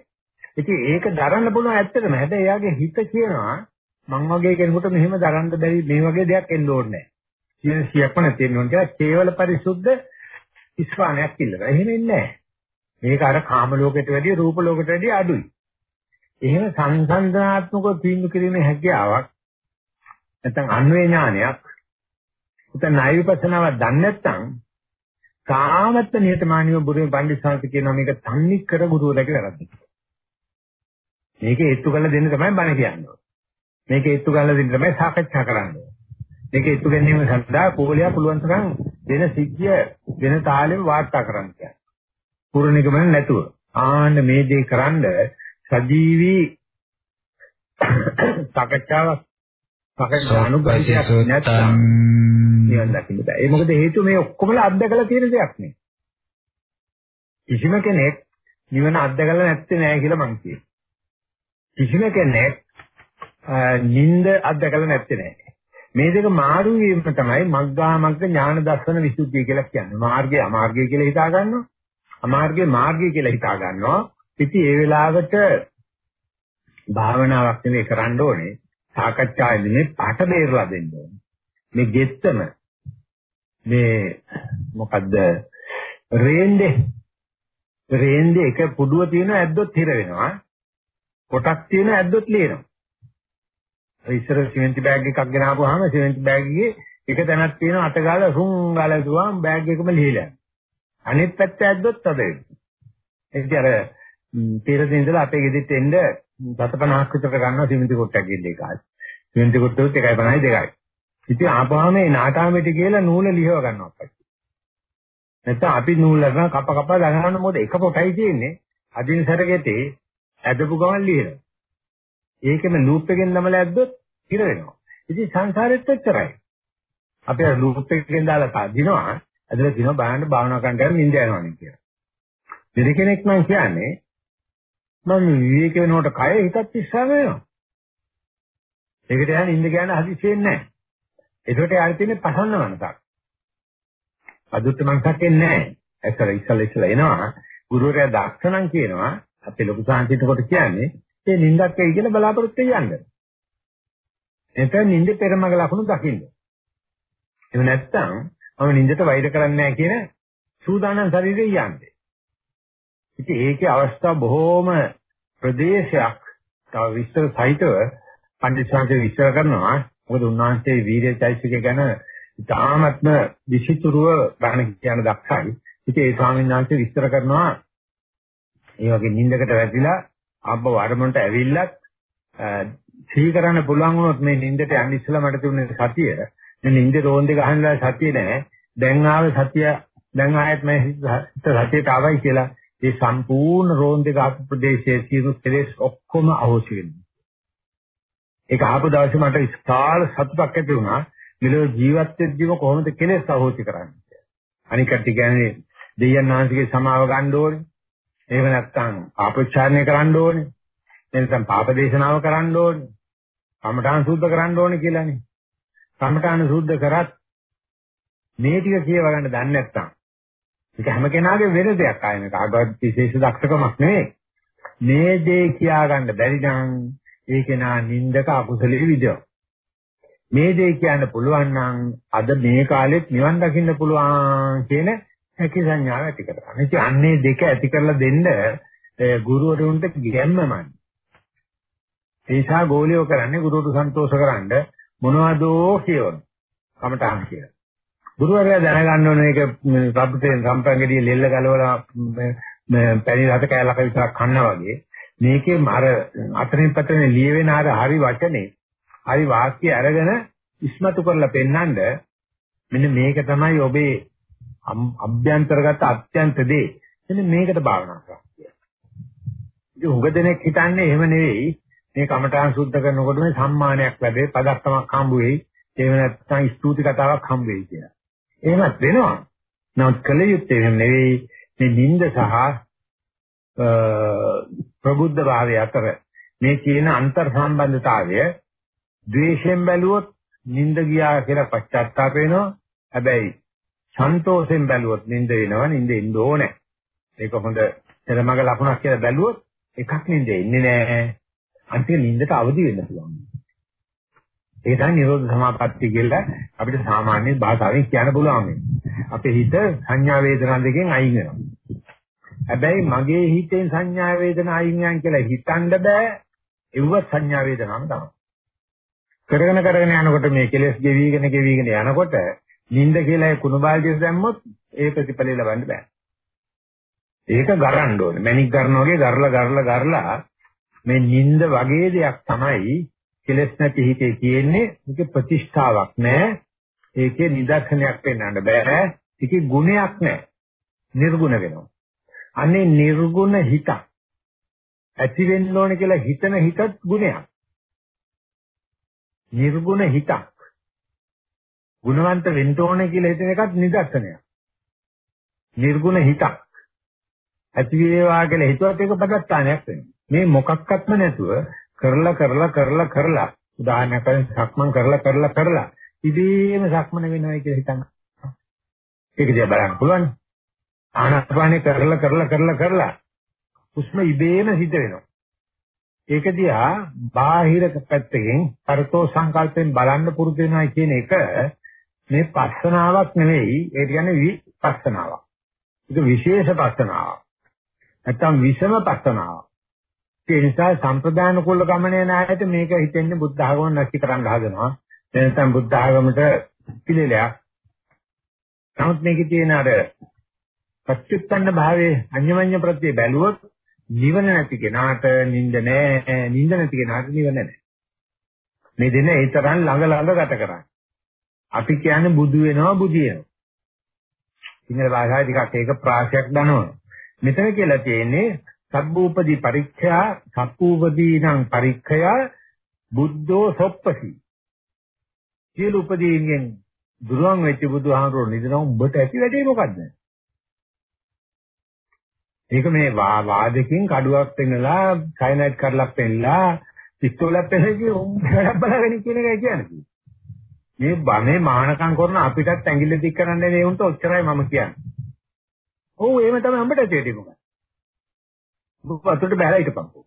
ඉතින් ඒක දරන්න පුළුවන් ඇත්තටම. හැබැයි එයාගේ හිත කියනවා මං වගේ කෙනෙකුට මෙහෙම දරන්න බැරි මේ වගේ දෙයක් එන්න ඕනේ නැහැ. කියන සියක්ම නැති වෙනවා කියලා කේවල පරිසුද්ධ ඉස්වානයක් ඉල්ලනවා. එහෙම ඉන්නේ නැහැ. මේක අර කාම ලෝකයට වැඩිය රූප ලෝකයට වැඩිය අඩුයි. එහෙම සංසන්දනාත්මකව තීන්දුව කිරීමේ හැකියාවක් නැත්නම් අන්වේ ඥානයක් නැත්නම් ණය විපස්සනාවක් දන්නේ නැත්නම් සාමත්ත නිහතමානීව බුදුන් පඬිස්සාන්ත කියනවා මේක තන්නේ කර ගුරුවරයාගේ වැරද්ද. මේක ඒත්තු කරලා දෙන්න තමයි බණ කියන්නේ. මේක ඒත්තු කරලා දෙන්න තමයි සාකච්ඡා කරන්නේ. මේක ඒත්තු ගැනීම සඳහා කෝලියා පුළුවන් තරම් දෙන සිද්ධිය දෙන තාලෙම වාර්තා කරන්න කියන්නේ. පුරණිකම නැතුව. ආන්න මේ දේ කරන්ඩ සජීවී සාකච්ඡාවක් සාකච්ඡා අනුග්‍රහයක් නැත්නම් නිවන් දකින්න බෑ. ඒ මොකද හේතුව මේ ඔක්කොමලා අත්දකලා තියෙන දෙයක් නේ. කිසිම කෙනෙක් නිවන අත්දකලා නැත්තේ නෑ කියලා මම කියනවා. කිසිම කෙනෙක් නිନ୍ଦ අත්දකලා නැත්තේ නෑ. මේ දෙක මාරු වීම තමයි මග්ගා මග්ග ඥාන දර්ශන විසුද්ධිය කියලා කියන්නේ. මාර්ගය අමාර්ගය කියලා හිතා ගන්නවා. අමාර්ගය මාර්ගය කියලා හිතා ගන්නවා. ඉතින් ඒ වෙලාවට භාවනාවක් නෙවෙයි කරන්න ඕනේ. සාකච්ඡාවේදී පාට බේරලා දෙන්න ඕනේ. මේ ගෙත්තම මේ මොකද්ද? රේන්දේ. රේන්දේ එක පුඩුව තියෙන ඇද්දොත් හිර වෙනවා. කොටක් තියෙන ඇද්දොත් ලියනවා ඉස්සර සිමෙන්ති බෑග් එකක් ගෙනාවුවාම සිමෙන්ති බෑග් එකේ එක තැනක් තියෙන අත ගාලා රුම් ගාලා දුවාම බෑග් එකම ලිහිලා අනිත් පැත්ත ඇද්දොත් තද වෙනවා. ඒක අර තීරදී ඉඳලා අපේ ගෙදෙට්ට එන්න 750ක් විතර ගන්නවා සිමෙන්ති කොටයක් ගෙන්න එකයි සිමෙන්ති කොටුත් 1.52යි ඉතින් ආපහාම මේ නාටාමෙට කියලා නූල ලියව ගන්නවා අපිට. නැත්නම් අපි නූල් අරන කප කප දාගන්න මොකද එක පොටයි තියෙන්නේ. අදින සැරගෙතේ ඇදපු ගමන් ලියනවා. ඒකෙම ලූප් එකෙන් නමල ඇද්දොත් ඉර වෙනවා. ඉතින් සංසාරෙත් එච්චරයි. අපි ලූප් එකෙන් දාලා දිනවා ඇදලා දිනවා බලන්න භාවනා කරන්න නින්ද යනවානේ කියලා. දෙවි කෙනෙක් නම් කියන්නේ මම විවේක වෙනකොට කය හිතත් ඉස්සම වෙනවා. ඒකට යන ඉන්න කියන හදිසියෙන්නේ නැහැ. ඒකට යාර තියෙන්නේ පසන්න මනසක්. අදුත් මනසක් එන්නේ නැහැ. ඇත්තට ඉස්සලා ඉස්සලා එනවා. ගුරුවරයා දක්ෂණම් කියනවා අපේ ලොකු සාන්තිත කොට කියන්නේ ඒ නිින්දක් වෙයි කියලා බලාපොරොත්තු වෙන්න. එතන නිින්ද පෙරමග ලකුණු දකින්න. එහෙම නැත්නම් මම නිින්දට වෛර කරන්නේ නැහැ කියන සූදානම් ශරීරය යන්නේ. ඉතින් ඒකේ අවස්ථා බොහෝම ප්‍රදේශයක් තව විස්තර සහිතව පඬිස්සන්සේ විස්තර කරනවා. මොකද උන්වහන්සේ වීර්ය චෛසික ගැන ඉතාමත්ම විචිතුරුව ගන්න කියන දක්ෂයි. ඉතින් ඒ ස්වාමීන් වහන්සේ විස්තර කරනවා ඒ වගේ නිින්දකට වැටිලා ආපහු අරමුණට ඇවිල්ලත් සිහි කරන්න පුළුවන් වුණොත් මේ නිින්දට යන්න ඉස්සලා මට තිබුණේ සතිය. මේ නිින්ද රෝන්දේ ගහන්නලා සතිය නෑ. දැන් ආවේ සතිය දැන් ආයෙත් මේ සතියට ආවයි කියලා ඒ සම්පූර්ණ රෝන්දේ ගහපු ප්‍රදේශයේ සියලු කෙලෙස් ඔක්කොම අහෝසි වෙනවා. ඒක ආපු දවසේ මට විශාල සතුටක් ඇති වුණා. මෙලොව ජීවත් වෙද්දිම කොහොමද කෙලෙස් අහෝසි කරන්නේ? අනිකට කියන්නේ දෙයයන් වහන්සේගේ සමාව ගන්න ඕනේ. එහෙම නැත්නම් පාපොච්චාරණය කරන්න ඕනේ. එතන පාප දේශනාව කරන්න ඕනේ. කමඨාන් සුද්ධ කරන්න ඕනේ කියලානේ. කමඨාන සුද්ධ කරත් මේ ටික කියව ගන්න දන්නේ නැත්නම් ඒක හැම කෙනාගේ වෙන දෙයක් ආයෙ කාගවත් විශේෂ දක්ෂකමක් නෙවෙයි. මේ දේ කියා ගන්න බැරි නම් ඒ කෙනා නින්දක අකුසලයේ විදව. මේ දේ කියන්න පුළුවන් නම් අද මේ කාලෙත් නිවන් දකින්න පුළුවන් කියන හැකි සංඥාව ඇති කරගන්න. ඉතින් අන්නේ දෙක ඇති කරලා දෙන්න ගුරුවරුන්ට ගැම්මමයි. ඒසා ගෝලියෝ කරන්නේ ගුරුවරු සන්තෝෂ කරන්න මොනවදෝ කියවන. කමටහන් කියලා. ගුරුවරයා දැනගන්න ඕනේ මේක රබ්බතෙන් සම්පංගඩිය ලෙල්ල ගලවලා පැණි රස කෑල්ලක විතරක් කන්නා වගේ මේකේ අර අතරින් පැත්තේ ලියවෙන අර හරි වචනේ හරි වාක්‍ය අරගෙන ඉස්මතු කරලා පෙන්නඳ මෙන්න මේක තමයි ඔබේ අභ්‍යන්තරගත අත්‍යන්ත දේ. එන්න මේකට භාවනා කරනවා. ඉතින් උඟ දෙනෙක් හිතන්නේ එහෙම නෙවෙයි. මේ කමඨාන් සුද්ධ කරනකොට මේ සම්මානයක් ලැබෙයි, පදක්කමක් හම්බ වෙයි, එහෙම නැත්නම් ස්තුති කතාවක් හම්බ වෙයි කියලා. එහෙමත් වෙනවා. නමුත් කල යුත්තේ එහෙම නෙවෙයි මේ නිින්ද සහ ප්‍රබුද්ධ භාවය අතර මේ කියන අන්තර් සම්බන්ධතාවය ද්වේෂයෙන් බැලුවොත් නිින්ද ගියා කියලා පශ්චාත්තාප වෙනවා. හැබැයි සන්තෝෂයෙන් බැලුවොත් නිින්ද එනවා නිින්ද එන්න ඕනේ. ඒක හොඳ පෙරමග ලකුණක් කියලා බැලුවොත් එකක් නිින්ද එන්නේ නැහැ. අන්තිම නිින්දට අවදි වෙන්න පුළුවන්. ඒ තමයි නිරෝධ සමාපatti කියලා අපිට සාමාන්‍ය භාෂාවෙන් කියන්න පුළුවන්. අපේ හිත සංඥා වේදනා දෙකෙන් අයින් වෙනවා. හැබැයි මගේ හිතෙන් සංඥා වේදනා අයින් යන කියලා හිතන්න බෑ. ඒව සංඥා වේදනාම තමයි. කරගෙන කරගෙන යනකොට මේ කෙලෙස් ගෙවිගෙන ගෙවිගෙන යනකොට නිින්ද කියලා ඒ කුණු බාල්දියට දැම්මොත් ඒ ප්‍රතිඵලය ලබන්න බෑ. ඒක ගරන්න ඕනේ. මැණික් ගන්නවා වගේ ගරලා ගරලා ගරලා මේ නිින්ද වගේ දෙයක් තමයි කෙලස් නැති හිතේ තියෙන්නේ. මේක ප්‍රතිෂ්ඨාවක් නෑ. ඒකේ නිදර්ශනයක් පෙන්වන්න බෑ. ඒකේ ගුණයක් නෑ. නිර්ගුණ වෙනවා. අනේ නිර්ගුණ හිත ඇති වෙන්න ඕනේ කියලා හිතන හිතත් ගුණයක්. නිර්ගුණ හිතක් ගුණවන්ත වෙන්න ඕනේ කියලා හිතන එකත් නිදර්ශනයක්. නිර්ගුණ හිතක්. ඇති වේවා කියලා හිතුවත් ඒක පදස්ථානයක් වෙනවා. මේ මොකක්වත්ම නැතුව කරලා කරලා කරලා කරලා උදාහරණයක් වශයෙන් සක්මන් කරලා කරලා කරලා ඉබේම සක්මන වෙනවා කියලා හිතන්න. ඒක දිහා බලන්න පුළුවන්. ආනාපානේ කරලා කරලා කරලා කරලා හුස්ම ඉබේම සිද්ධ වෙනවා. ඒක දිහා බාහිර පැත්තකින් පරතෝ සංකල්පයෙන් බලන්න පුරුදු වෙනවා කියන එක මේ පස්සනාවක් නෙවෙයි ඒ කියන්නේ විපස්සනාවක්. ඒක විශේෂ පස්සනාවක්. නැත්තම් විෂම පස්සනාවක්. ඒ නිසා සම්ප්‍රදාන කුල ගමනේ නැහැට මේක හිතෙන්නේ බුද්ධ ආගම නැති කරන් ගහනවා. එනසම් බුද්ධ ආගමට පිළිලයක්. නමුත් මේකේ තියෙන අර ප්‍රත්‍යুৎপন্ন භාවයේ අඤ්ඤමඤ්ඤ ප්‍රත්‍ය බැලුවොත් නිවන නැති කෙනාට නිින්ද නැහැ, නිින්ද නැති කෙනාට නිවන නැහැ. මේ දෙන ඒ තරම් ළඟ ළඟ ගත කරන්නේ. අපි කියන්නේ බුදු වෙනවා බුදි වෙනවා. සිංහල භාෂාවේ ටිකක් ඒක ප්‍රාසයක් දනවනවා. මෙතන කියලා තියෙන්නේ සබ්බූපදී පරික්ඛයා සප්පූපදීනම් පරික්ඛයා බුද්ධෝ සොප්පසි. සියලු උපදීන්ගෙන් දුරවන් වෙච්ච බුදුහාමුදුරුවෝ නිදන උඹට ඇති වැඩේ මොකද්ද? ඒක මේ වාදකින් කඩුවක් පෙන්නලා සයිනයිඩ් කරලා පෙන්නලා පිස්තෝලයක් පෙන්නලා කිය උඹට බලගෙන කියන එකයි කියන්නේ. මේ බනේ මානකම් කරන අපිටත් ඇඟිල්ල දික් කරන්නේ නේ උන්ට ඔච්චරයි මම කියන්නේ. ඔව් එහෙම තමයි උඹට තේරෙන්නේ මොකක්ද? ඔබ අතට බහැලා හිටපන්කෝ.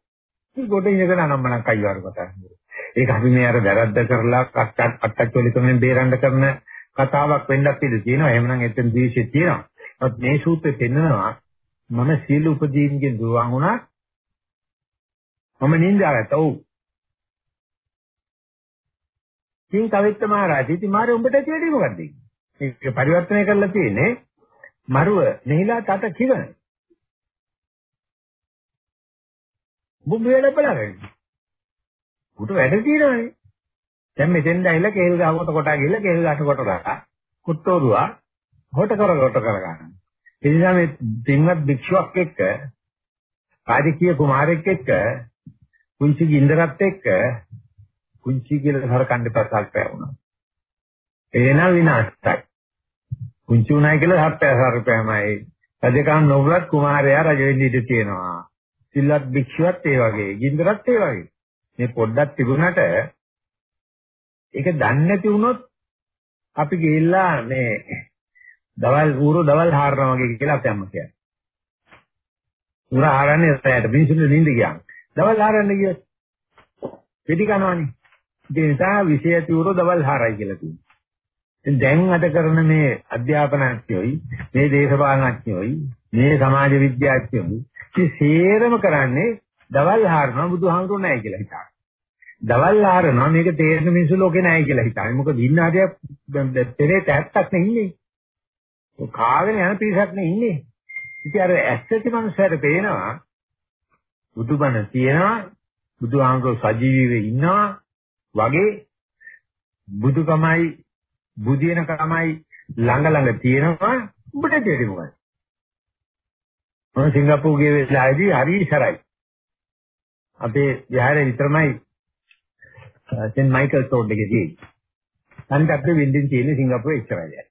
මේ ගොඩ ඉඳගෙන අනම්මනම් කයිවාරු කතා කරනවා. ඒක අපි මේ අර වැරද්ද කරලා අට්ටක් අට්ටක් වලින් බේරන්න කරන කතාවක් වෙන්නත් ඉඩ තියෙනවා. එහෙමනම් එතන දීශේ තියෙනවා. ඒත් මේ සූත්‍රය පෙන්නනවා මම සීල උපදීන්ගෙන් දුරවන් වුණා. මම නින්දාගත්ත. ඔව්. කිං කවිත්ත මහරජා ඉතින් මාරේ උඹට කියන්නේ මොකද්ද? ඒක පරිවර්තනය කරලා තියෙන්නේ මරුව මෙහිලා තට කිවන. බුබ්බ වේල බලන්නේ. උට වැඩ තියෙනවනේ. දැන් මෙතෙන්ද ඇවිල්ලා කේල් ගහකට කොටා ගිහලා කේල් ගහට කොට ගහලා කුට්ටෝරුවා හොට කර කොට කර ගන්න. ඒ නිසා මේ පින්වත් භික්ෂුවක් එක්ක රාජකීය කුමාරයෙක් එක්ක කුංචි ගින්දරත් එක්ක කුංචි කියලා හරකණ්ඩ ප්‍රසල්පය වුණා. එනවා විනාශයි. කුංචි උනායි කියලා හත්ය සර්පයමයි. රජකම් නොවුලත් කුමාරයා රජ වෙන්න ඉඩ තියෙනවා. සිල්වත් භික්ෂුවත් ඒ වගේ, ගින්දරත් ඒ වගේ. මේ පොඩ්ඩක් තිබුණාට ඒක දන්නේ නැති වුණොත් අපි ගිහිල්ලා මේ දවල් ඌරු දවල් හාරනවා වගේ කියලා අපි අම්ම කියන්නේ. ඌර හාරන්නේ රැයට මිනිස්සුන්ට නිින්ද ගියාම. දවල් හාරන්න ගියොත් පිටි කනවනේ. ඒ නිසා විශේෂ ඌරු දවල් හාරයි කියලා කියනවා. දැන් අද කරන මේ අධ්‍යාපනඥයෝයි මේ දේශපාලනඥයෝයි මේ සමාජ විද්‍යාඥයෝයි මේ සේරම කරන්නේ දවල් හාරනවා බුදුහාමුදුරුවෝ නැහැ කියලා හිතා. දවල් හාරනවා මේක තේරෙන මිනිස්සු ලෝකේ නැහැ කියලා හිතන්නේ. මොකද ඉන්න හරියක් පෙරේ 70ක් නේ ඉන්නේ. ඔය කාගෙන යන පිරිසක් නේ ඉන්නේ. ඉතින් අර ඇත්තටි මනුස්සයර පේනවා බුදුබණ තියෙනවා බුදුහාමුදුරුවෝ සජීවීව ඉන්නවා වගේ බුදුකමයි බුදිනකමයි ළඟ ළඟ තියෙනවා ඔබට තේරෙන්නේ මොකක්ද? මම සිංගප්පූරුගේ වෙලාවේදී හරි ඉස්සරයි. අපේ විහාරේ විතරමයි සෙන් මයිකල් රෝඩ් එකේ තියෙන්නේ. අනිත් අපේ බිල්ඩින් තියෙන්නේ සිංගප්පූරේ ඉස්සරහයි.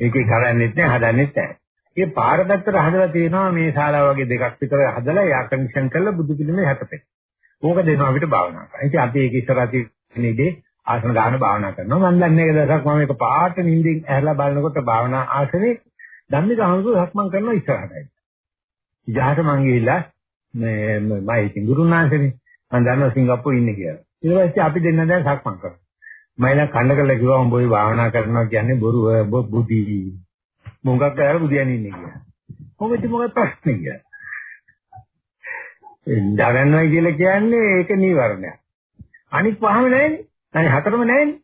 ඒකේ කරන්නේත් නැහැ හදන්නෙත් නැහැ. ඒ පාර පැත්තට හදලා තියෙනවා මේ ශාලාව වගේ දෙකක් විතර හදලා එයා කන්ඩිෂන් කරලා බුදු පිළිමේ හැපපෙන්න. ඕක දෙනවා අපිට භාවනා කරන්න. ඉතින් අපි ඒක ඉස්සරහ තියෙන ඉදී ආසන ගන්න භාවනා කරනවා. මම දන්නේ ඒක දවසක් මම ඒක පාට නිින්දින් ඇහැලා බලනකොට භාවනා ආසනේ ධම්මික හමුදු සක්මන් කරනවා ඉස්සරහටයි. ඉජහට මං ගිහිල්ලා මේ මම ඉතින් ගුරුනාන්සනේ මම දන්නවා සිංගප්පූරේ ඉන්නේ කියලා. ඊට පස්සේ අපි දෙන්න දැන් සක්මන් කරනවා. මම ඉතින් කණ්ඩ කරලා කිව්වා උඹ ওই භාවනා කරනවා කියන්නේ බොරුව බුද්ධි. මොකක් කරලා බුදියන්නේ ඉන්නේ කියලා. මොකද මොකක් ප්‍රශ්නේ කියලා. දරන්නයි කියලා කියන්නේ ඒක නීවරණයක්. අනිත් පහම නැහැනේ. අනිත් හතරම නැහැනේ.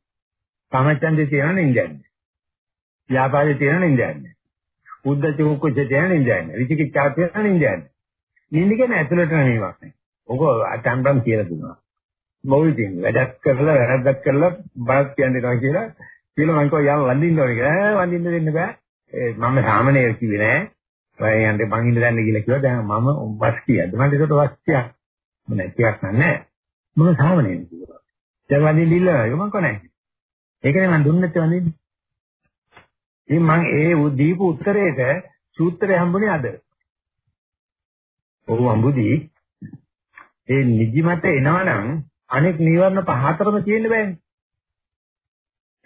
කාමච්ඡන්දේ තියෙනවනේ නින්දන්නේ. ව්‍යාපාරේ තියෙනවනේ නින්දන්නේ. උද්දච්ච කුච්ච තියෙනවනේ නින්දන්නේ. විචිකිච්ඡා තියෙනවනේ නින්දන්නේ. නින්ද කියන්නේ ඇතුළට නෙමෙයිවක් නේ. ඔක අතම්බම් කියලා දුන්නා. මොවිදින් වැඩක් කරලා වැරද්දක් කරලා බයක් කියන්නවා කියලා කියලා මං කිව්වා යම් වඳින්න ඕනේ කියලා. ඈ වඳින්න දෙන්න බෑ. මම සාමනීය කිව්වේ නෑ. ඔය යන්නේ මං ඉන්න දැන්න කියලා කිව්වා. දැන් මම වස් කියද්දි මම ඒකට වස් කියක්. මම නැතිවක් නෑ. මම සාමනීය කිව්වා. දැන් වඳින්න ඉල්ලනවා. ඒක මං කොහොනේ. ඒකනේ මං දුන්නේ නැති වඳින්න. ඉතින් මං ඒ දීපු උත්තරේට සූත්‍රය හම්බුනේ අද. ඔව් අඹුදී ඒ නිදිමත එනවනම් අනෙක් නීවරණ පහතරම තියෙන්න බෑනේ.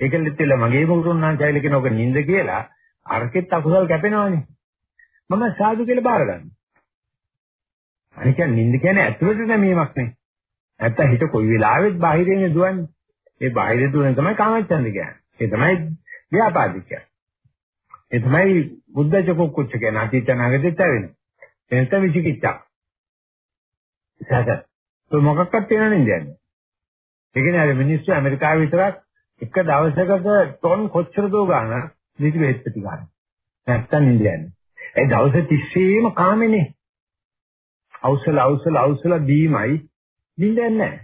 ඒකෙල්ලෙත් එල මගේ මුරුන්නාන් චෛල කියන ඔක නිින්ද කියලා අරකෙත් අකුසල් කැපෙනවනේ. මම සාදු කියලා බාර ගන්න. අනික නිින්ද කියන්නේ ඇතුළට නැමීමක් නේ. නැත්තම් හිත කොයි වෙලාවෙත් බාහිරින් දුවන්නේ. ඒ බාහිර දුවන තමයි කාමච්ඡන්ද කියන්නේ. ඒ තමයි ව්‍යාපාදික කියන්නේ. ඒ තමයි බුද්ධ චකොක්කුච්ච කියන අතීත නාගදෙත් ඇවෙන්නේ. එතන විචිකිච්ඡා. සහගත. ඒ මොකක්වත් තියෙනව නේද යන්නේ. ඒ කියන්නේ අර මිනිස්සු ඇමරිකාවේ විතරක් එක දවසකට ටොන් කොච්චර දෝ ගන්න නිදි වෙච්චටි ගන්න. නැත්තම් ඉන්දියන්නේ. ඒ දවස් 30ෙම කාමනේ. අවසල අවසල අවසල බීමයි නිින්දන්නේ නැහැ.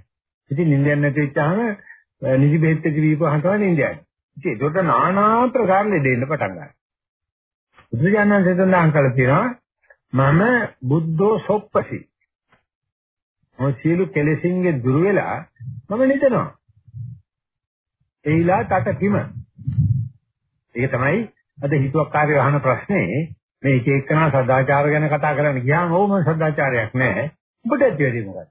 ඉතින් නිින්දන්නේ නැති වෙච්චාම නිදි බෙහෙත් එක දීපුවාම තමයි නිින්දන්නේ. ඉතින් ඒකට নানা ප්‍රකාර ලෙඩ එන්න පටන් ගන්නවා. බුදුජානක සඳහන් කළ තියෙනවා මම බුද්ධෝ සොප්පසි. මොන සියලු කෙලෙසින්ගේ දුර වෙලා මම නිදනවා. එයිලා තට කිම. ඒක තමයි අද හිතුවක්කාරය අහන ප්‍රශ්නේ මේ එක එක්කනා සදාචාර ගැන කතා කරන්න ගියාම ඕම සදාචාරයක් නැහැ. ඔබට ඇති වෙන්නේ මොකක්ද?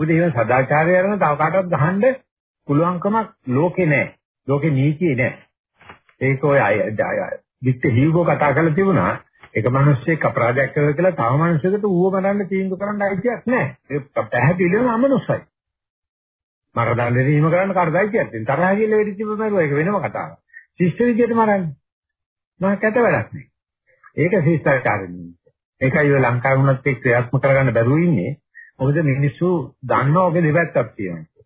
ඔබ එහෙම සදාචාරය අරගෙන තව කාටවත් ගහන්න පුළුවන්කමක් ලෝකේ නැහැ. ලෝකේ නීතියේ නැහැ. ඒක ඔය අය වික්ට හීගෝ කතා කරලා තිබුණා. එක මිනිස්සෙක් අපරාධයක් කළා කියලා තව මිනිසෙකුට ඌව මරන්න තීන්දුව කරන්න අයිතියක් නැහැ. ඒක පැහැදිලිවම අමනුස්සයි. මරදාන්න දෙීම කරන්න කාටදයි කියන්නේ. තරහ ගිහලා වෙඩි තිබ්බ මරුවා ඒක වෙනම කතාවක්. ශිෂ්ට විදියට මරන්නේ. මම කැත වැඩක් නේ. ඒක ශිෂ්ටාචාරෙන්නේ. ඒකයි ඔය ලංකාවේ වුණත් එක්ක ක්‍රියාත්මක කරගන්න බැරුව ඉන්නේ. මොකද මිනිස්සු දන්නා ඔගේ දෙපැත්තක් තියෙනවා.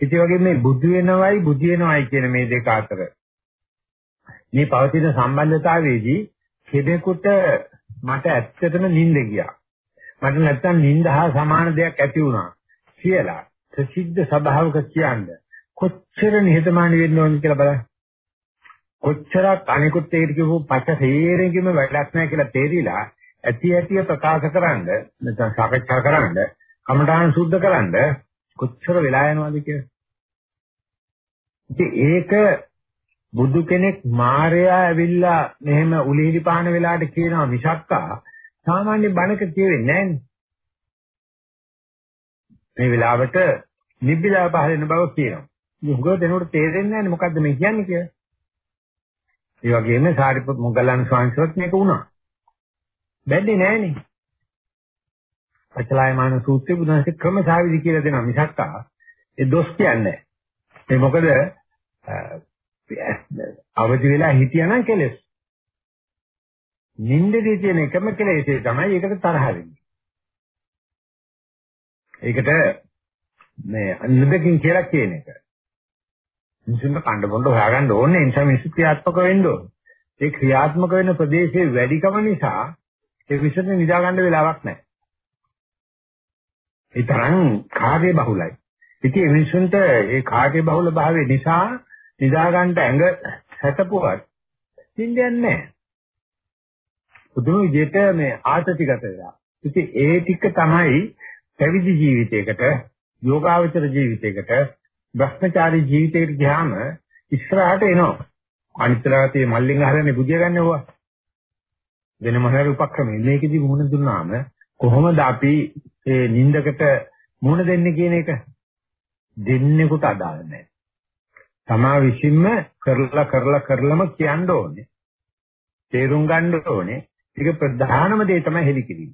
ඉතින් වගේ මේ බුදු වෙනවයි බුදි වෙනවයි කියන මේ දෙක අතර මේ පවතින සම්බන්ධතාවයේදී කෙනෙකුට මට ඇත්තටම නිින්ද ගියා. මට නැත්තම් නිින්ද හා සමාන දෙයක් ඇති වුණා කියලා ප්‍රසිද්ධ සභාවක කියන්නේ කොච්චර නිහතමානී වෙන්න ඕනද කියලා බලන්න. කොච්චරක් අනිකුත් ඒකට කියපු පච සේරෙකම වැඩක් නැහැ කියලා තේරිලා ඇති ඇතිය ප්‍රකාශ කරන්න නැත්නම් සාකච්ඡා කරන්න කමඨාන් සුද්ධ කරන්න කොච්චර වෙලා යනවද කියලා. ඉතින් ඒක බුදු කෙනෙක් මායя ඇවිල්ලා මෙහෙම උලීලි පාන වෙලාවට කියනවා මිසක්කා සාමාන්‍ය බණක කියවෙන්නේ නැහැ. මේ වෙලාවට නිබ්බිදා පහල වෙන බව කියනවා. මුගව දෙනකොට තේරෙන්නේ නැහැ මොකද්ද මේ කියන්නේ කියලා. ඒ වගේම සාරිපුත් මොග්ගලන් ස්වාමීන්වත් මේක වුණා. බැන්නේ නෑනේ. පචලායමාන සූත්‍රයේ බුදුන්සේ ක්‍රමසාවිදි කියලා දෙනවා මිසක්කා ඒ දොස් කියන්නේ ඒ මොකද අවදි වෙලා හිටියනම් කෙලස්. නින්දදී තියෙන එකම කෙලෙසේ තමයි ඒකට තරහ වෙන්නේ. ඒකට මේ අනිදකින් කියලා කියන එක. මිනිසුන්ට කණ්ඩ බොණ්ඩ හොයාගන්න ඕනේ. ඒ නිසා මිනිස්සු ක්‍රියාත්මක වෙන්න ඕනේ. ඒ ක්‍රියාත්මක වෙන ප්‍රදේශයේ වැඩිකම නිසා ඒ විශ්වනේ නිදා ගන්න වෙලාවක් නැහැ. ඒ තරම් කාර්ය බහුලයි. ඉතින් මේ මිනිසුන්ට ඒ කාර්ය බහුල භාවය නිසා නිදා ගන්න ඇඟ හැතපුවත් තින්දයක් නැහැ. පුදුම විදිහට මේ ආතතිගත වෙලා. ඉතින් ඒ ටික තමයි පැවිදි ජීවිතයකට, යෝගාවචර ජීවිතයකට භ්‍රමචාරී ජීවිතයකට ගියාම ඉස්සරහට එනවා. අනිත්‍යලාතේ මල්ලෙන් අහරන්නේ බුදිය ගන්න ඕවා. වෙන මොනවාරි උපක්‍රමයක්. මේකෙදි මුහුණ දුන්නාම කොහොමද අපි ඒ නින්දකට මුහුණ දෙන්නේ කියන එක දෙන්නෙකුට අදාළ නැහැ. තමා විසින්ම කරලා කරලා කරලම කියන්න ඕනේ. තේරුම් ගන්න ඕනේ. ඒක ප්‍රධානම දේ තමයි හෙලිකිරීම.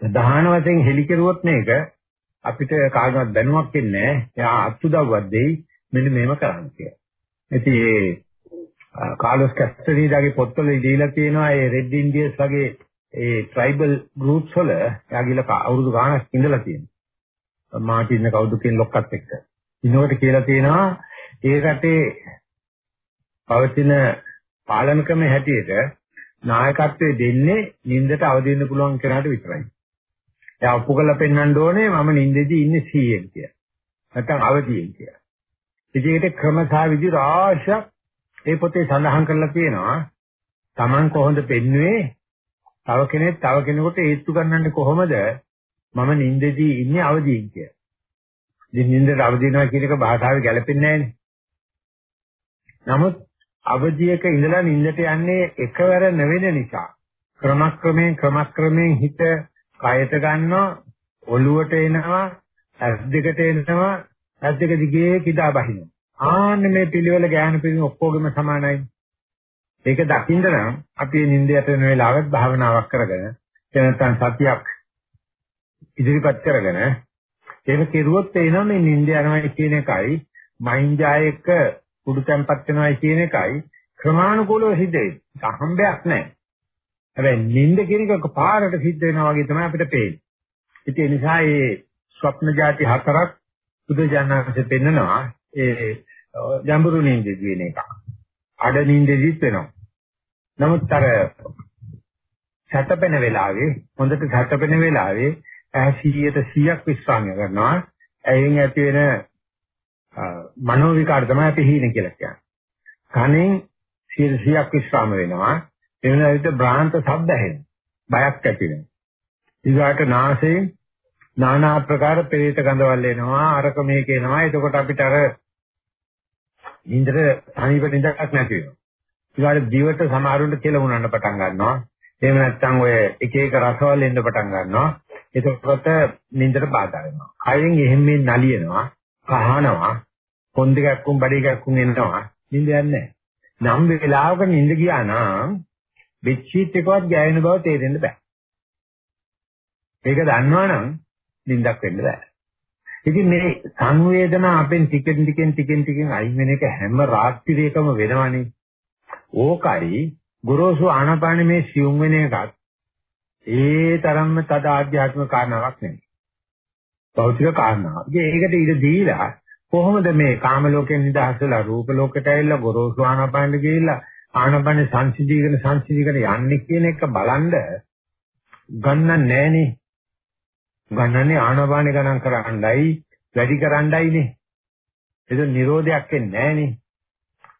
ප්‍රධාන වශයෙන් හෙලිකරුවොත් මේක අපිට කාගවත් දැනුමක් ඉන්නේ නැහැ. එයා අත්උදව්වක් දෙයි මෙන්න මේව කරන්න කියලා. ඉතින් ඒ කාලොස් කැස්ටනීදාගේ පොත්වල දීලා තියෙනවා ඒ රෙඩ් ඉන්ඩියස් වගේ ඒ ට්‍රයිබල් ගෲප්ස් වල එයා ගිහලා අවුරුදු ගාණක් ඉඳලා තියෙනවා. මාටින් කවුද කියන ලොක්කත් එක්ක. ඉන්නකොට කියලා තියෙනවා ඒ රටේ පවතින පාලන ක්‍රමයේ හැටියට නායකත්වයේ දෙන්නේ නින්දට අවදි වෙන්න පුළුවන් කෙනාට විතරයි. එයා ඔප්පු කරලා පෙන්වන්න ඕනේ මම නිින්දෙදී ඉන්නේ 100න් කියලා. නැත්නම් අවදියෙන් කියලා. ඉතින් ඒකට ක්‍රමසා විදි රාශියක් ඒ පොතේ සඳහන් කරලා තියෙනවා. Taman කොහොමද පෙන්වුවේ? තව කෙනෙක් තව කෙනෙකුට ඒත්තු ගන්නන්නේ කොහොමද? මම නිින්දෙදී ඉන්නේ අවදියෙන් කියලා. ඉතින් නිින්දට අවදි වෙනවා කියන එක භාෂාවේ ගැලපෙන්නේ නැහැනේ. නමුත් අවදියක ඉඳලා නිින්දට යන්නේ එකවර නෙවෙන නිසා. ක්‍රමක්‍රමයෙන් ක්‍රමක්‍රමයෙන් හිත කයට ගන්නවා ඔළුවට එනවා ඇස් දෙකට එනවා ඇස් දෙක දිගේ කිදා බහිනවා. ආන්න මේ පිළිවෙල ගෑනු පිළිවෙල ඔක්කොගෙම සමානයි. ඒක දකින්න නම් අපි නිින්දයට යන වෙලාවත් භාවනාවක් කරගෙන එනතන් සතියක් ඉදිරිපත් කරගෙන ඒක කෙරුවොත් එනවා මේ නිින්ද යනවා කියන එකයි මයින්ජායක කුඩු තැම්පත් වෙනවා කියන එකයි ක්‍රමානුකූලව සිද්ධ වෙන්නේ. අහම්බයක් නැහැ. හැබැයි නිින්ද කියන එක පාරට සිද්ධ වෙනවා වගේ තමයි අපිට පේන්නේ. ඉතින් ඒ නිසා මේ ස්වප්න જાති හතරක් බුදුජානකසේ පෙන්නනවා ඒ ජඹුරු නිින්ද කියන එක. අඩ නිින්දෙදිත් වෙනවා. නමුත් අර සැතපෙන වෙලාවේ හොඳට සැතපෙන වෙලාවේ ඇහ 100ට 100ක් විශ්වාසය කරනවා. ඇයෙන් ඇති වෙන මනෝ විකාර තමයි අපි හීන කියලා කියන්නේ. කනෙන් 100ක් විශ්‍රාම වෙනවා. ඒ වෙන විට බ්‍රාහන්ත ශබ්ද ඇහෙනවා. බයක් ඇති වෙනවා. ඊගාට නාසයෙන් নানা ආකාර පෙරේත ගඳවල් එනවා අරක මේක එනවා එතකොට අපිට අර නින්දට තනිවට නිදක් නැති වෙනවා ඊළඟ දිවට සමහරුන්ට කියලා වුණන්න පටන් ගන්නවා එහෙම නැත්නම් ඔය එක එක රසවල එන්න පටන් ගන්නවා එතකොට නින්දට බාධා වෙනවා කයෙන් එහෙම නලියනවා කහනවා කොන්ද ගැක්කුම් බඩේ ගැක්කුම් එනවා නින්ද යන්නේ නම් වෙලාවක නින්ද ගියා නම් බෙඩ්ෂීට් එකවත් ගෑවෙන බව තේරෙන්න බෑ ඒක දන්නවනම් නිින්දක් වෙන්න බෑ. ඉතින් මේ සංවේදනා අපෙන් ටිකෙන් ටිකෙන් ටිකෙන් ටිකෙන් අයින් වෙන එක හැම රාත්‍රියකම වෙනවනේ. ඕකයි ගොරෝසු ආනාපාන මේ සියුම් වෙන එකත් ඒ තරම්ම තද ආධ්‍යාත්මික කාරණාවක් නෙමෙයි. භෞතික කාරණාවක්. ඒකට ඉඳ දීලා කොහොමද මේ කාම ලෝකෙන් නිදහස් වෙලා රූප ලෝකයට ඇවිල්ලා ගොරෝසු ආනාපානෙ ගිහිල්ලා ආනාපාන සංසිඳීගෙන සංසිඳීගෙන යන්නේ කියන එක බලන්ද ගන්න නැහනේ. ගන්නන්නේ ආනාපානෙ ගණන් කරන්නයි වැඩි කරන්නයිනේ. ඒක නිරෝධයක් වෙන්නේ නැහනේ.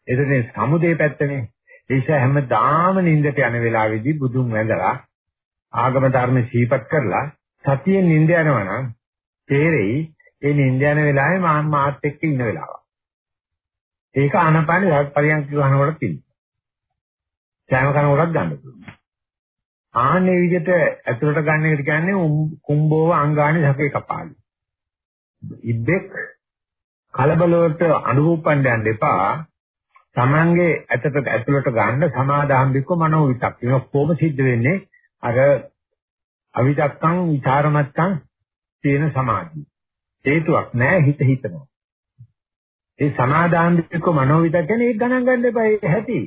ඒකනේ සමුදේ පැත්තනේ. ඒ නිසා හැමදාම නිින්දට යන වෙලාවේදී බුදුන් වැඳලා ආගම ධර්ම සීපත් කරලා සතියෙන් නිින්ද යනවා නම් තේරෙයි ඒ නිින්ද යන වෙලාවේ මා මාත් එක්ක ඉන්න වෙලාව. ඒක ආනාපානෙ පරියන්ක ගන්නකොට තියෙනවා. සෑම කනකොටත් ගන්න පුළුවන්. ආන්නේ විදිහට ඇතුළට ගන්න එකට කියන්නේ කුම්භෝව අංගානි සකේ කපාලි. ඉබ්බෙක් කලබල වලට අනුරූපණ්ඩ යන්න එපා. Tamange ඇතට ඇතුළට ගන්න සමාදාම් බික්ක මනෝ විතක්. ඒක කොහොම සිද්ධ වෙන්නේ? අර අවිතක්කං විචාරමත්තං තියෙන සමාධිය. හේතුවක් නැහැ හිත හිතනවා. ඒ සමාදාම් බික්ක මනෝ විතක් කියන්නේ ඒක ගණන් ගන්න එපා. ඒක ඇති.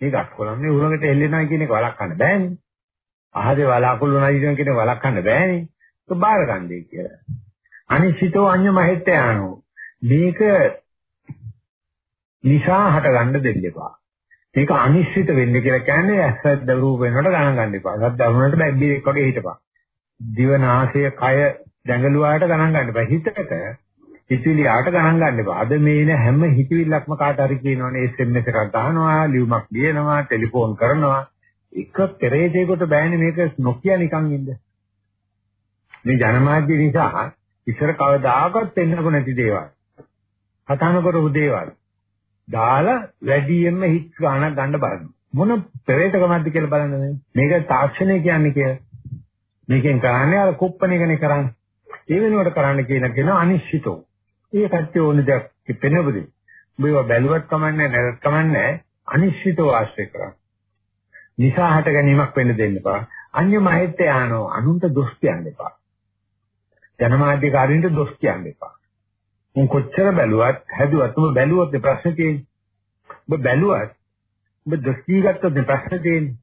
මේක අස්කොලන්නේ උරකට එල්ලෙනවා කියන එක වළක්වන්න බෑනේ. අහසේ වලාකුළු නැතිවෙන කියන වළක්වන්න බෑනේ. ඒක බාර ගන්නයි කියලා. අනිශ්චිතෝ අඤ්ඤ මහෙත්තයano. මේක නිසා හට ගන්න දෙන්න එපා. මේක අනිශ්චිත වෙන්න කියලා කියන්නේ ඇසත් දරූප වෙනකොට ගණන් ගන්න එපා. සද්ද වුණාට බැබ්බිරෙක් වගේ හිටපන්. දිව නාසය කය දැඟලුවාට ගණන් ගන්න එපා. හිතට හිතවිලි ආට ගණන් ගන්න එපා. අද මේ ඉන හැම හිතවිල්ලක්ම කාට හරි කියනවනේ SMS එකක් දානවා, ලියුමක් ලියනවා, ටෙලිෆෝන් කරනවා. එක පෙරේතේකට බෑනේ මේක නොකිය නිකන් ඉන්න. මේ ජනමාධ්‍ය නිසා ඉස්සර කවදාකවත් පෙන්නකො නැති දේවල්. කතාන කරපු දේවල්. දාලා වැඩියෙන්ම හිත් ගන්න ගන්න බලන්න. මොන පෙරේතකමක්ද කියලා බලන්න මේක තාක්ෂණය කියන්නේ කියලා. මේකෙන් කරන්නේ අර කුප්පණේකනේ කරන්නේ. ඒ වෙනුවට කරන්න කියන කෙනා අනිශ්චිතෝ. ඒ කච්චේ ඕන දෙයක් පෙනෙවදී. මේවා බැලුවත් කමන්නේ නැත්නම් කමන්නේ අනිශ්චිතව ආශ්‍රය කරා. නිසා හට ගැනීමක් වෙන්න දෙන්න එපා. අන්‍ය මහිත්‍ය ආනෝ අනුන්ට දොස් කියන්න එපා. ජනමාධ්‍යකාරීන්ට දොස් කියන්න එපා. උන් කොච්චර බැලුවත් හැදුවත් ඔබ බැලුවොත් ප්‍රශ්න තියෙන්නේ. ඔබ බැලුවත් ඔබ දොස් දීගත්තොත් ප්‍රශ්න තියෙන්නේ.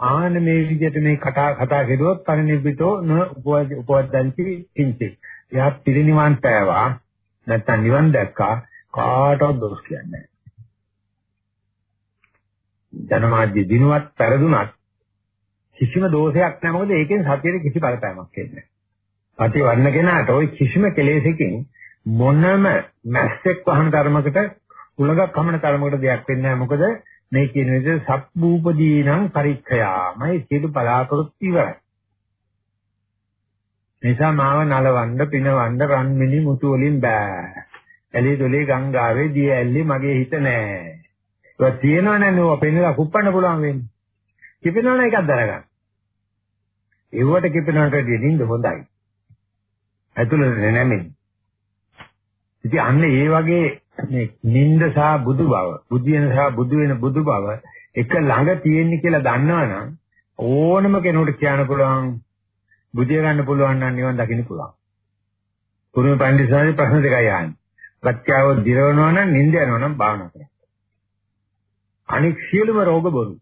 ආන මේ විදිහට මේ කතා කතා කෙරුවොත් පරිනිබ්බිතෝ න උපවද්දන්ති කිංචි. එයා පිරිනිවන් පෑවා නැත්තම් නිවන් දැක්කා කාටවත් දොස් කියන්නේ නැහැ. ජනමාධ්‍ය දිනුවත් පෙරදුනත් කිසිම දෝෂයක් නැහැ මොකද ඒකෙන් සත්‍යයේ කිසි බලපෑමක් එන්නේ නැහැ. පටි වර්ණ කෙනාට ওই කිසිම කෙලෙසකින් මොනම මැස්සෙක් වහන ධර්මයකට උලගක් කමන ධර්මයකට දෙයක් වෙන්නේ නැහැ මොකද මේ කියන විදිහට සබ්බූපදීනම් පරික්ඛයාමයි සියලු බලාපොරොත්තු ඉවරයි. නිසා මාව නලවන්න පිනවන්න රන් මිනි මුතු වලින් බෑ. ඇලි දොලේ ගංගාවේ දිය ඇල්ලි මගේ හිත නෑ. ඒක තියෙනව නැන්නේ ඔය පෙන්නලා කුප්පන්න පුළුවන් වෙන්නේ. කිපෙනවන එකක් දරගන්න. ඒවට කිපෙනවට වැඩිය නින්ද හොඳයි. ඇතුළට නැමෙන්නේ. ඉතින් අන්න ඒ වගේ මේ නින්ද සහ බුදු බව, බුද්ධියන සහ බුදු වෙන බුදු බව එක ළඟ තියෙන්නේ කියලා දන්නවනම් ඕනම කෙනෙකුට කියන්න පුළුවන් බුදිය ගන්න පුළුවන් නම් නිවන් දකින්න පුළුවන්. කුරුමේ පඬිස්සාගේ ප්‍රශ්න දෙකයි අහන්නේ. ප්‍රත්‍යාව දිරවනවා නම් නිින්ද යනවා නම් භාවනා කරන්න. අනික් සියලුම රෝග බොරු.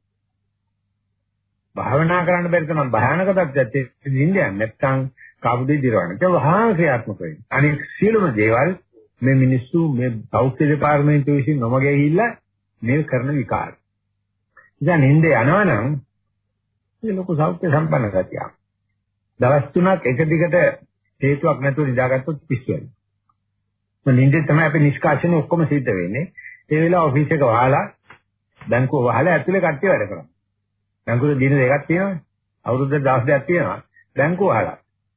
භාවනා කරන්න බැරි තරම් භයානක තත්ත්වයක් නිින්ද යන්නේ නැත්නම් කාබුදේ දිරවන්න. ඒක වහා ක්‍රියාත්මක වෙන්නේ. අනික් සියලුම දේවල් මේ මිනිස්සු මේ සෞඛ්‍ය දෙපාර්තමේන්තුව විසින් නොමග ගිහිල්ලා මේ කරන විකාර. ඉතින් නිින්ද යනවා නම් මේ ලොකු සෞඛ්‍ය සම්පන්න ගතියක්. දවස් තුනක් එක දිගට හේතුවක් නැතුව නිදාගත්තොත් පිස්සු වෙනවා. මොනින්ද තමයි අපි නිෂ්කාශන ඔක්කොම සිද්ධ වෙන්නේ. ඒ වෙලාව ඔෆිස් එක වහලා බැංකුව වහලා ඇතුලේ කට්ටිය වැඩ කරනවා. බැංකුවේ දින දෙකක් තියෙනවානේ. අවුරුද්දට දවස් දෙකක් තියෙනවා. බැංකුව වහලා.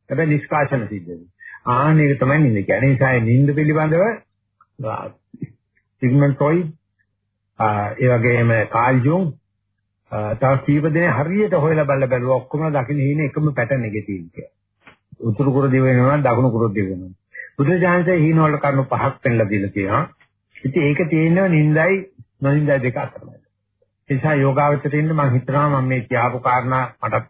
හැබැයි නිෂ්කාශන සිද්ධ වෙනවා. ආන එක තමයි නිින්ද කියන්නේ. ඒ නිසා නිින්ද පිළිබඳව සිග්මන්ඩ් ෆ්‍රොයිඩ් ඒ වගේම කාල් ජුන් තව කීප දෙනෙක් හරියට හොයලා බලලා බැලුවා ඔක්කොම දකින්න හිනේ එකම පැටර්න් එකේ තියෙන කියලා. උතුරු කුර දිව වෙනවා දකුණු කුර දිව වෙනවා. බුදුජානකේ හීන වල කරුණු පහක් පෙන්ලා දීලා තියෙනවා. ඉතින් ඒක තියෙනවා නින්දයි නොනින්දයි දෙක අතරමැද. ඒ නිසා යෝගාවචරින්න මම හිතනවා මම මේ කියපු කාරණා මට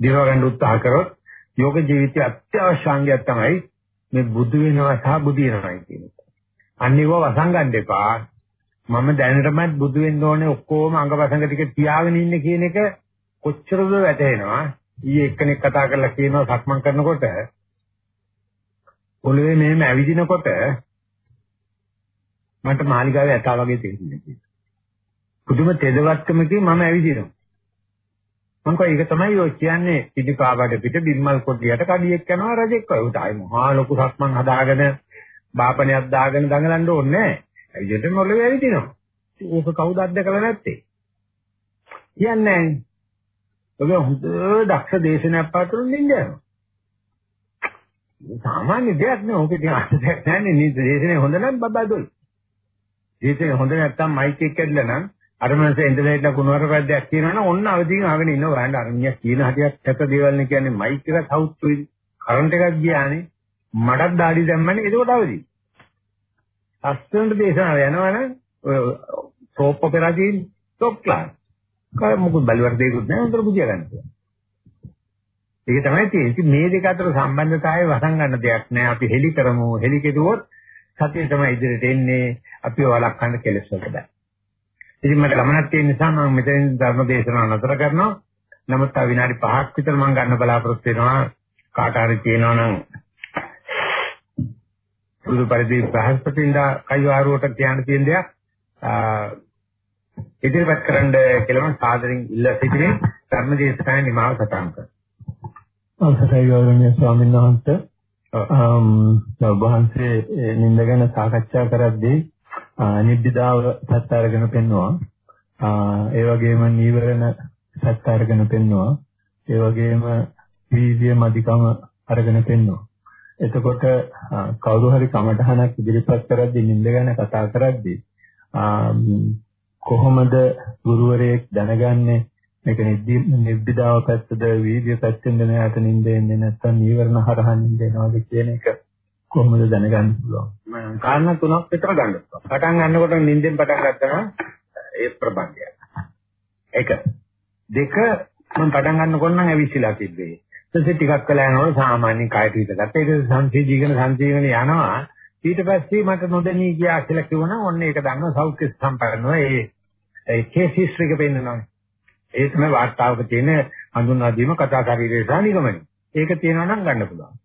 දිරව ගන්න උත්සාහ කරොත් යෝග ජීවිතයේ අත්‍යවශ්‍ය අංගයක් තමයි මේ බුදු වෙනවා සහ බුදි වෙනවායි කියන එක. අනිව වසංගන්න එපා. මම දැනටමත් බුදු වෙන්න ඕනේ ඔක්කොම අංගවසංග ටික තියාගෙන ඉන්නේ කියන එක කොච්චරද වැටහෙනවා. ඊයේ එක්කෙනෙක් කතා කරලා කියනවා සක්මන් කරනකොට පොළවේ මෙහෙම ඇවිදිනකොට මට මාලිගාවේ ඇතා වගේ තේරෙන්නේ. පුදුම තෙදවත්කමකින් මම ඇවිදිනවා. මම කෝ ඒක තමයි ඔය කියන්නේ පිටිකාබඩ පිට බිම්මල් කොටියට කඩියෙක් යනවා රජෙක් වගේ. උට ආයි මහා ලොකු සක්මන් හදාගෙන බාපණයක් දාගෙන දඟලන්න ඕනේ නැහැ. ඇවිදින්න මොළේ ඇවිදිනවා. ඒක කවුද අත්දකලා නැත්තේ? කියන්නේ නැහැ. ඔබ හොඳ දක්ෂ දේශනයක් පාතුරුන් නින්දනවා. සාමාන්‍ය දෙයක් නේ ඕකේ තියෙන අර්ථයක් නැහැ නේ දේශනේ හොඳ නම් බබදොල්. දේශනේ හොඳ නැත්තම් මයික් එක ඇදලා නම් අර මනස ඉඳලා හිටලා කුණුවර පැද්දයක් කියනවනම් ඔන්න අවදිින් ආගෙන ඉන්න බලන්න අරණියක් කියන හටියක් තක දේවල් නේ කියන්නේ මයික් එක සවුත්තුයි කරන්ට් එකක් ගියානේ මඩක් දාඩි දැම්මනේ එතකොට අවදි. අස්තෙන්ට දේශනාව යනවනම් ඔය සෝප් ඔපෙරා තියෙන টොප් ක්ලාස්. කය මොකද බලවර දෙයක්වත් නැහැ උන්තර බුදියා ගන්න. ඒක තමයි තියෙන්නේ. මේ දෙක අතර සම්බන්ධතාවය වසන් ගන්න දෙයක් නෑ. අපි හෙලි කරමු. හෙලි කෙරුවොත් සතිය තමයි ඉදිරියට එන්නේ. අපිව වළක්වන්න කෙලස් වලට බෑ. ඉතින් මට ගමනක් තියෙන නිසා මම මෙතනින් ධර්ම දේශනාව නතර කරනවා. නමුත් තව විනාඩි 5ක් විතර මම ගන්න බලාපොරොත්තු වෙනවා. කාට හරි තියෙනවා නම් පුදු පරිදි බ්‍රහස්පතින්දා කයිවාරුවට කියන්න තියෙන දෙයක් ඉදිරිපත් කරන්න කියලා මම සාදරයෙන් ඉල්ලා සිටිනේ ධර්ම දේශනාවේ නිමාව සටහන් කරනවා. අවසරයි ගෞරවනීය ස්වාමීන් වහන්සේ අම් වහන්සේ නින්ද ගැන සාකච්ඡා කරද්දී නිබ්බිදාව සත්‍ය අරගෙන පෙන්නවා. ඒ වගේම නීවරණ සත්‍ය අරගෙන පෙන්නවා. ඒ වගේම වීර්ය මදිකම අරගෙන පෙන්නවා. එතකොට කවුරු හරි කමටහනක් ඉදිරිපත් කරද්දී නින්ද ගැන කතා කරද්දී කොහොමද ගුරුවරයෙක් දැනගන්නේ? මේක නිබ්බිදාව පැත්තද වීර්ය පැත්තෙන්ද නැහැට නිින්ද එන්නේ නැත්නම් නීවරණ හරහා නිින්ද එනවාද කියන එක කොහොමද දැනගන්න පුළුවන්? මම කාරණා තුනක් විතර ගන්න පුළුවන්. පටන් ගන්නකොට නිින්දෙන් පටන් ගත්තා ඒ ප්‍රබන්ධය. එක. දෙක මම පටන් ගන්නකොට නම් ඇවිස්සලා තිබ්බේ. ඊට ටිකක් කළා යනකොට සාමාන්‍ය කායට හිතගත්තා. ඒක සංසිද්ධිගෙන සංසිද්ධිගෙන යනවා. ඊට පස්සේ මට නොදැනී ගියා කියලා කිව්වනම් ඔන්න ඒක දන්නවා සෞඛ්‍ය සම්පන්නව ඒ ඒ කේස් හිස්ටරි එක පෙන්නනවා. ඒ තමයි වාර්තාවක තියෙන හඳුන්වා දීම කතා ශරීරය සහ නිගමනය. ඒක තියෙනවා නම් ගන්න පුළුවන්.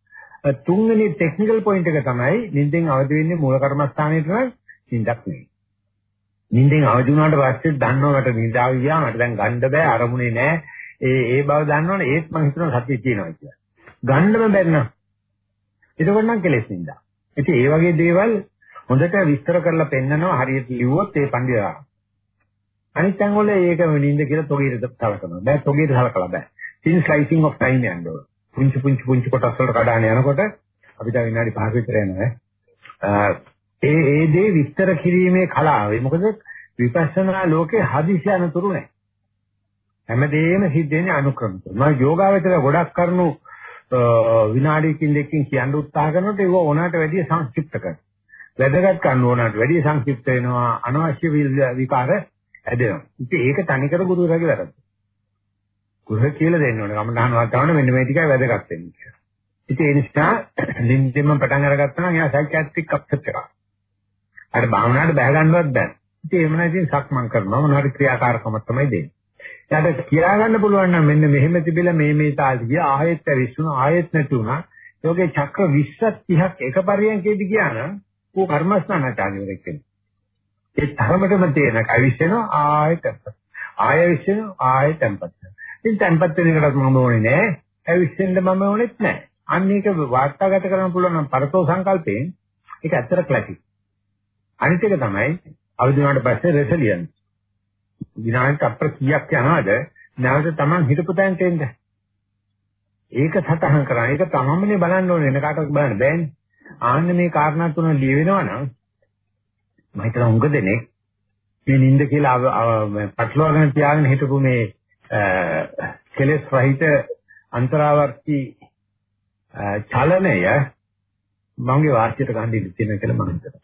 තුන්වෙනි ටෙක්නිකල් පොයින්ට් එක තමයි නිින්දෙන් අවදි වෙන්නේ මූල කර්මස්ථානයේ තමයි නිින්දක් නෙවෙයි. නිින්දෙන් අවදි වුණාට පස්සේ දන්නවට නිදාව ගියා මට දැන් ගන්න බෑ අරමුණේ නෑ. ඒ ඒ බව දන්නවනේ ඒත් මම හිතනවා සතිය තියෙනවා කියලා. ගන්නම බැරි නම් එතකොට නම් කෙලෙස් නින්දා. ඉතින් ඒ වගේ දේවල් හොඳට විස්තර කරලා පෙන්නනවා හරියට ලිව්වොත් ඒ පඬිලා අනිත් තැන් වල ඒක නින්ද කියලා තොගීරද සලකනවා. බෑ තොගීරද සලකලා බෑ. thin slicing of time යන්න ඕන. පුංචි පුංචි පුංචි කොටස් වලට කඩාන යනකොට අපිට විනාඩි 5ක විතර යනවා. ඒ ඒ දේ විස්තර කිරීමේ කලාව. මොකද විපස්සනා ලෝකේ හදිසි අනතුරු නැහැ. හැමදේම සිද්ධ වෙන්නේ අනුක්‍රමිකව. මම යෝගාවචර ගොඩක් කරුණු විනාඩියකින් දෙකකින් කියන්න උත්සාහ කරනකොට ඒක ඕනකට වැඩිය සංක්ෂිප්ත කරනවා. වැදගත් කරන ඕනකට වැඩිය සංක්ෂිප්ත වෙනවා. අනවශ්‍ය විකාර ඇදෙනවා. ඉතින් ඒක තනිකර ගුරුවරයාගේ වැරද්ද. ගුරුවර කියලා දෙන්න ඕනේ. කමඨහන වාතාවරණ මෙන්න මේ ටිකයි වැදගත් වෙන්නේ කියලා. ඉතින් ඒ නිසා ලින්දෙම පටන් අරගත්තා නම් එයා සයිකියාට්‍රික් අප්සෙට් එකක්. අර භාවනාවට බහ ගන්නවත් බෑ. ඉතින් එහෙම නැතිනම් සක්මන් කරනවා මොන හරි ක්‍රියාකාරකමක් තමයි දෙන්නේ. එයාට කියා ගන්න පුළුවන් නම් මෙන්න මෙහෙම තිබිලා මේ මේ තාලෙ ගියා ආයෙත් ඇවිස්සුණා ආයෙත් නැති වුණා. ඒකේ චක්‍ර 20ක් 30ක් එක පරියන්කේදී ගියා නම් ඌ කර්මස්ථානාචාර්යවරයෙක් වෙනවා. ඒ තරමටම තේරෙන කවිස්සෙනවා ආයෙත් ආයෙ විශ්වෙනවා ආයෙත් tempat ඉතින් tempat වෙන එකකට මම ඕනේ නෑ ඇවිස්සෙන්න මම ඕනෙත් නෑ අන්න ඒක වාර්තාගත කරන්න පුළුවන් නම් පරතෝ සංකල්පයෙන් ඒක ඇත්තට ක්ලාසික් අනිත් එක තමයි අවදි වුණාට පස්සේ රෙසිලියන්ස් විනාඩියට අප්‍ර කීයක් යනවද නැවත Taman හිතපු තැනට එන්න. ඒක සතහන් කරා. ඒක තමමනේ බලන්න ඕනේ වෙන කාටවත් බලන්න බෑනේ. ආන්න මේ කාරණා තුන ලියවෙනවා නම් මම හිතනවා උඟ දෙනෙක් මේ නිින්ද කියලා පටලවාගෙන තියාගෙන හිටපු මේ කෙලෙස් රහිත අන්තරාවර්ති චලනය මගේ වාක්‍යයට ගන්න ඉඩ තියෙනවා කියලා මම හිතනවා.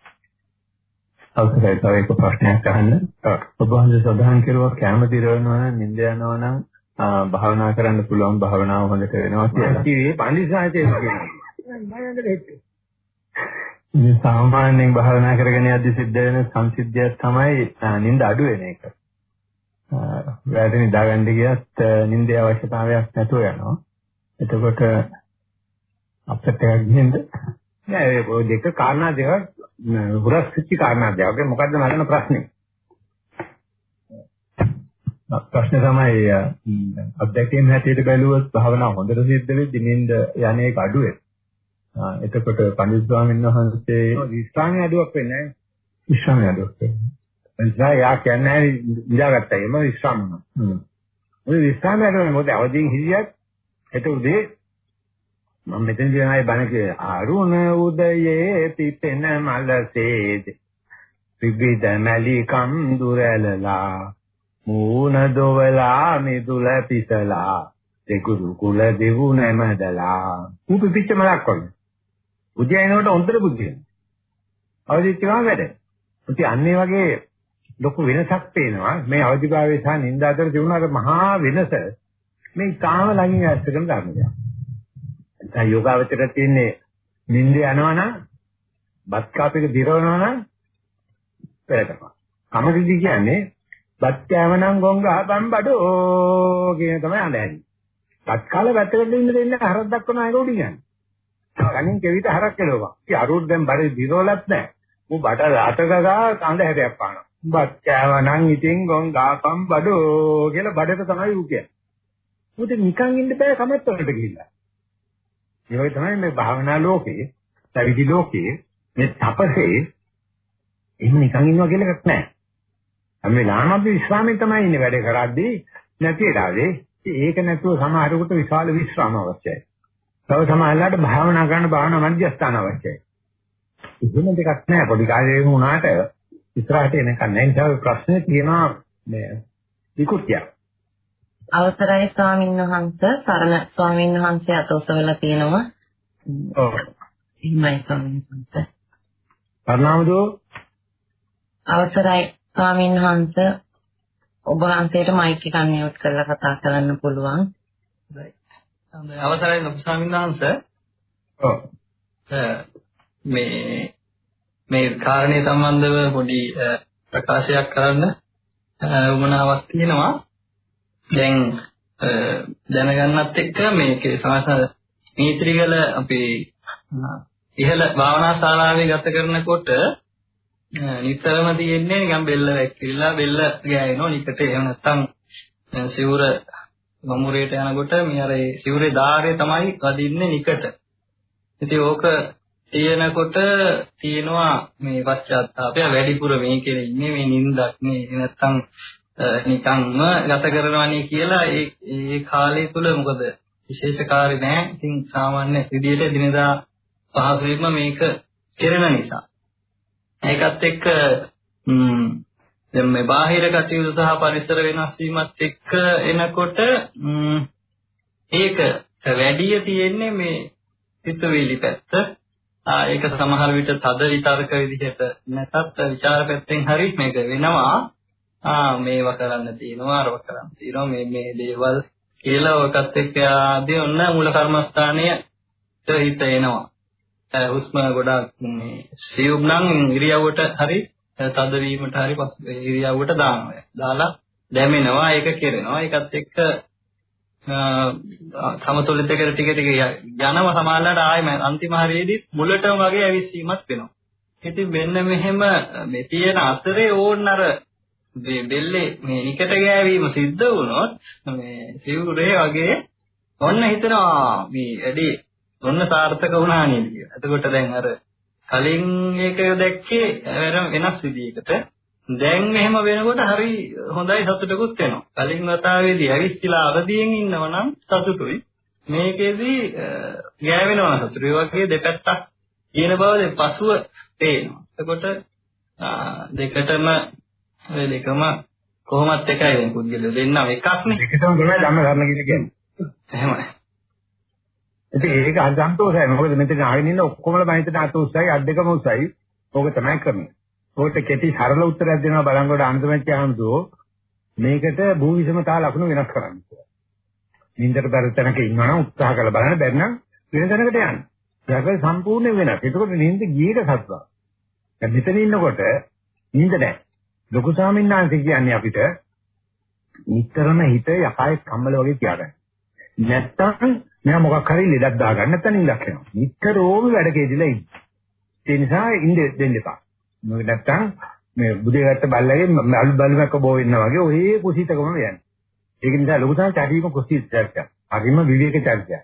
අවසරයි තව එක ප්‍රශ්නයක් අහන්න. ඔබ වහන්සේ සඳහන් කරුවා කැම දිරවනවා නම් නිින්ද යනවා නම් භාවනා කරන්න පුළුවන් භාවනාව හොඳට වෙනවා කියලා. ඉතින් පඬිසාචේ කියනවා. මේ සාමාන්‍යයෙන් භාවනා කරගෙන යද්දි සිද්ධ වෙන සංසිද්ධියක් තමයි නිින්ද අඩු වෙන එක. වැට නිදාගන්න ගියත් නිින්දේ අවශ්‍යතාවයක් නැතුව යනවා. එතකොට අපිට ගිහින්ද නෑ ඔය දෙක කාරණා දෙකක් හුරස් පිච්චි කාරණා දෙකක්. මොකද්ද නගන ප්‍රශ්නේ? ප්‍රශ්නේ තමයි අත්දැකීම් හැටියට බැලුවොත් භාවනාව හොඳට සිද්ධ වෙද්දී නිින්ද යන්නේ අඩු වෙනවා. එතකොට පඬිත් ස්වාමීන් වහන්සේ විස්රාමයේ අඩුවක් වෙන්නේ නැහැ. විස්රාමයේ අඩුවක් වෙන්නේ. එනිසා යා කියන්නේ ඉඳාගත්තා. එම විස්රාම. හ්ම්. ඔය විස්රාමයේ අඩුවක් මොකද අවදීන් හිරියක් හෙට උදේ මම මෙතන කියන අය බණ කිය අරුණ උදයේ පිපෙන මලසේද? විවිධ මැලි කම් දුරැලලා මූණ දොවලා මිදුල පිසලා දෙකුරු කුල දෙවු නැමදලා. උප පිච්ච මලක් වගේ. උදේ එනකොට හොඳට බුද්ධිය. අවදිත් ගාන වැඩ. ඉතින් අන්නේ වගේ ලොකු වෙනසක් පේනවා මේ අවදිභාවයේ සහ නින්ද අතර තිබුණාට මහා වෙනස මේ තාම ළඟින් ඇස්ත කරන ධර්මයක් දැන් යෝගාවචර තියෙන්නේ නිින්ද යනවනම් බත් කාපේක දිරවනවා නම් පෙරටපා. කමරිදි කියන්නේ බත් කෑවනම් ගොංග හපම් බඩෝ කියන තමයි අඬන්නේ. බත් කාලේ වැටෙන්න ඉන්න දෙන්නේ හරක් දක්වන අය උඩින් යන්නේ. කණින් කෙවිත හරක් කෙලවපන්. ඉතින් අරුත් දැන් බඩේ දිරවලත් නැහැ. මු බඩ අතකගා කඳ හැටයක් පානවා. බත් කෑවනම් ඉතින් ගොංග හපම් බඩෝ කියලා බඩට තමයි ඌ කියන්නේ. උට නිකන් ඉන්න බෑ කමත් වලට ගිහිල්ලා. ඒ වගේ තමයි මේ භාවනා ලෝකේ, පැවිදි ලෝකේ මේ තපසේ එහෙම නිකන් ඉන්නවා කියලා එකක් නැහැ. හැම වෙලාවෙම අපි විශ්‍රාමයෙන් තමයි ඉන්නේ වැඩ කරද්දී නැති වෙලාවේ ඒක නැතුව සමහරකට විශාල විශ්‍රාම අවශ්‍යයි. තව සමහරලාට භාවනා කරන භාවනා මධ්‍යස්ථාන අවශ්‍යයි. එහෙම දෙකක් නැහැ පොඩි කාලේ වුණාට ඉස්සරහට එනකන් නැහැ. ඒ නිසා ප්‍රශ්නේ තියෙනවා මේ විකෘතියක්. අවසරයි ස්වාමීන් වහන්ස සරණ ස්වාමීන් වහන්සේ අතොසවලා තියෙනවා. ඔව්. එහෙමයි ස්වාමීන් වහන්ස. පරණාමදෝ අවසරයි ස්වාමීන් වහන්ස ඔබ වහන්සේට මයික් එක අන්මියුට් කරලා කතා කරන්න පුළුවන්. අවසරයි ස්වාමීන් වහන්ස. ඔව්. මේ මේ කාරණේ සම්බන්ධව පොඩි ප්‍රකාශයක් කරන්න උමනාවක් තියෙනවා. දැන් දැනගන්නත් එක්ක මේකේ සමහර නීතිගල අපි ඉහළ භාවනා ශාලාවේ ගත කරනකොට නිතරම තියෙන්නේ නිකන් බෙල්ල වැක්කිරිලා බෙල්ල ගෑවෙනවා නිකට එහෙම නැත්නම් සිවුර මමුරේට යනකොට මේ අර සිවුරේ ධාරය තමයි වදින්නේ නිකට. ඉතින් ඕක තියෙනකොට තියෙනවා මේ පශ්චාත්තාපය වැඩිපුර මේකේ ඉන්නේ මේ නිින්දක් නේ නැත්නම් නිකන්ම ගත කරනවනේ කියලා ඒ ඒ කාලය තුල මොකද විශේෂ කාර්ය නැහැ. ඉතින් සාමාන්‍ය විදියට දිනදා පහසුවෙන්ම මේක කෙරෙන නිසා. ඒකත් එක්ක දැන් මේ බාහිර කටයුතු සහ පරිසර වෙනස් වීමත් එක්ක එනකොට ඒක වැඩිය තියෙන්නේ මේ සිතුවිලි පැත්ත. ආ ඒක සමහර විට තද විතර්ක විදිහට නැත්නම් ਵਿਚාර පැත්තෙන් හරි මේක වෙනවා. ආ මේව කරන්න තියෙනවා අරව කරන්න තියෙනවා මේ මේ දේවල් කියලා ඔකත් එක්ක ආදී ඔන්න මූල කර්මස්ථානයට හිත එනවා. හුස්ම ගොඩක් මේ සියුම් නම් ඉරියව්වට හරි තද වීමට හරි ඉරියව්වට දානවා. දාලා දැමෙනවා ඒක කෙරෙනවා. ඒකත් එක්ක සමතුලිතකර ටික ටික යනවා සමානලට ආයෙම අන්තිම හරියේදී මුලටම වගේ ඇවිස්සීමක් වෙනවා. ඉතින් මෙන්න මෙහෙම මේ තියෙන අතරේ ඕන්න අර මේ බෙල්ලේ මේ නිකට ගෑවීම සිද්ධ වුණොත් මේ සිවුරේ වගේ ඔන්න හිතනවා මේ වැඩි ඔන්න සාර්ථක වුණා නේද කියලා. එතකොට දැන් අර කලින් එක දැක්කේ වෙනස් විදිහකට දැන් මෙහෙම වෙනකොට හරි හොඳයි සතුටකුත් වෙනවා. කලින් වතාවේදී ඇවිස්සලා අවදියෙන් ඉන්නව නම් සතුටුයි. මේකෙදී ගෑවෙනවා සතුටුයි. වගේ දෙපැත්තක් තියෙන බව පසුව පේනවා. එතකොට දෙකටම ඔය දෙකම කොහොමත් එකයි දැන් පුද්ගලයෝ දෙන්නම එකක්නේ. දෙකටම තමයි ධම්ම ධර්ම කියලා කියන්නේ. එහෙමයි. ඉතින් ඒක අසන්තෝෂයි. මොකද මෙතන ආගෙන ඉන්න ඔක්කොමලා මම හිතන අත උස්සයි අත් දෙකම උස්සයි. ඕක තමයි කරන්නේ. ඕකට කෙටි සරල උත්තරයක් දෙනවා බලංගොඩ අන්තමැච්ච ආමදෝ මේකට භූවිෂමතා ලක්ෂණ වෙනස් කරන්න කියලා. නින්දට බැර තැනක ඉන්නවනම් උත්සාහ කරලා බලන්න බැරි නම් වෙන තැනකට යන්න. ඒක සම්පූර්ණ වෙනස්. ඒකකොට නින්ද ගියේක සත්වා. දැන් මෙතන ඉන්නකොට නින්ද නැහැ. ලොකු ස්වාමීන් වහන්සේ කියන්නේ අපිට නිතරම හිත යකායේ කම්මල වගේ තියාගන්න. නැත්තම් මෙයා මොකක් හරි ලෙඩක් දාගන්න නැත්නම් ඉලක්ක වෙනවා. නිතරම වැඩ කෙදිලා ඉන්න. ඒ නිසා ඉන්න දෙන්න එපා. මොකද නැත්තම් මේ බුදේ වැට්ට බල්ලගේ අලු බලුමක් බෝ වෙනවා වගේ ඔහේ කුසිතකම යන්නේ. ඒක නිසා ලොකු තාම චරීම කුසිත චර්චා. හරිම විවේක චර්චා.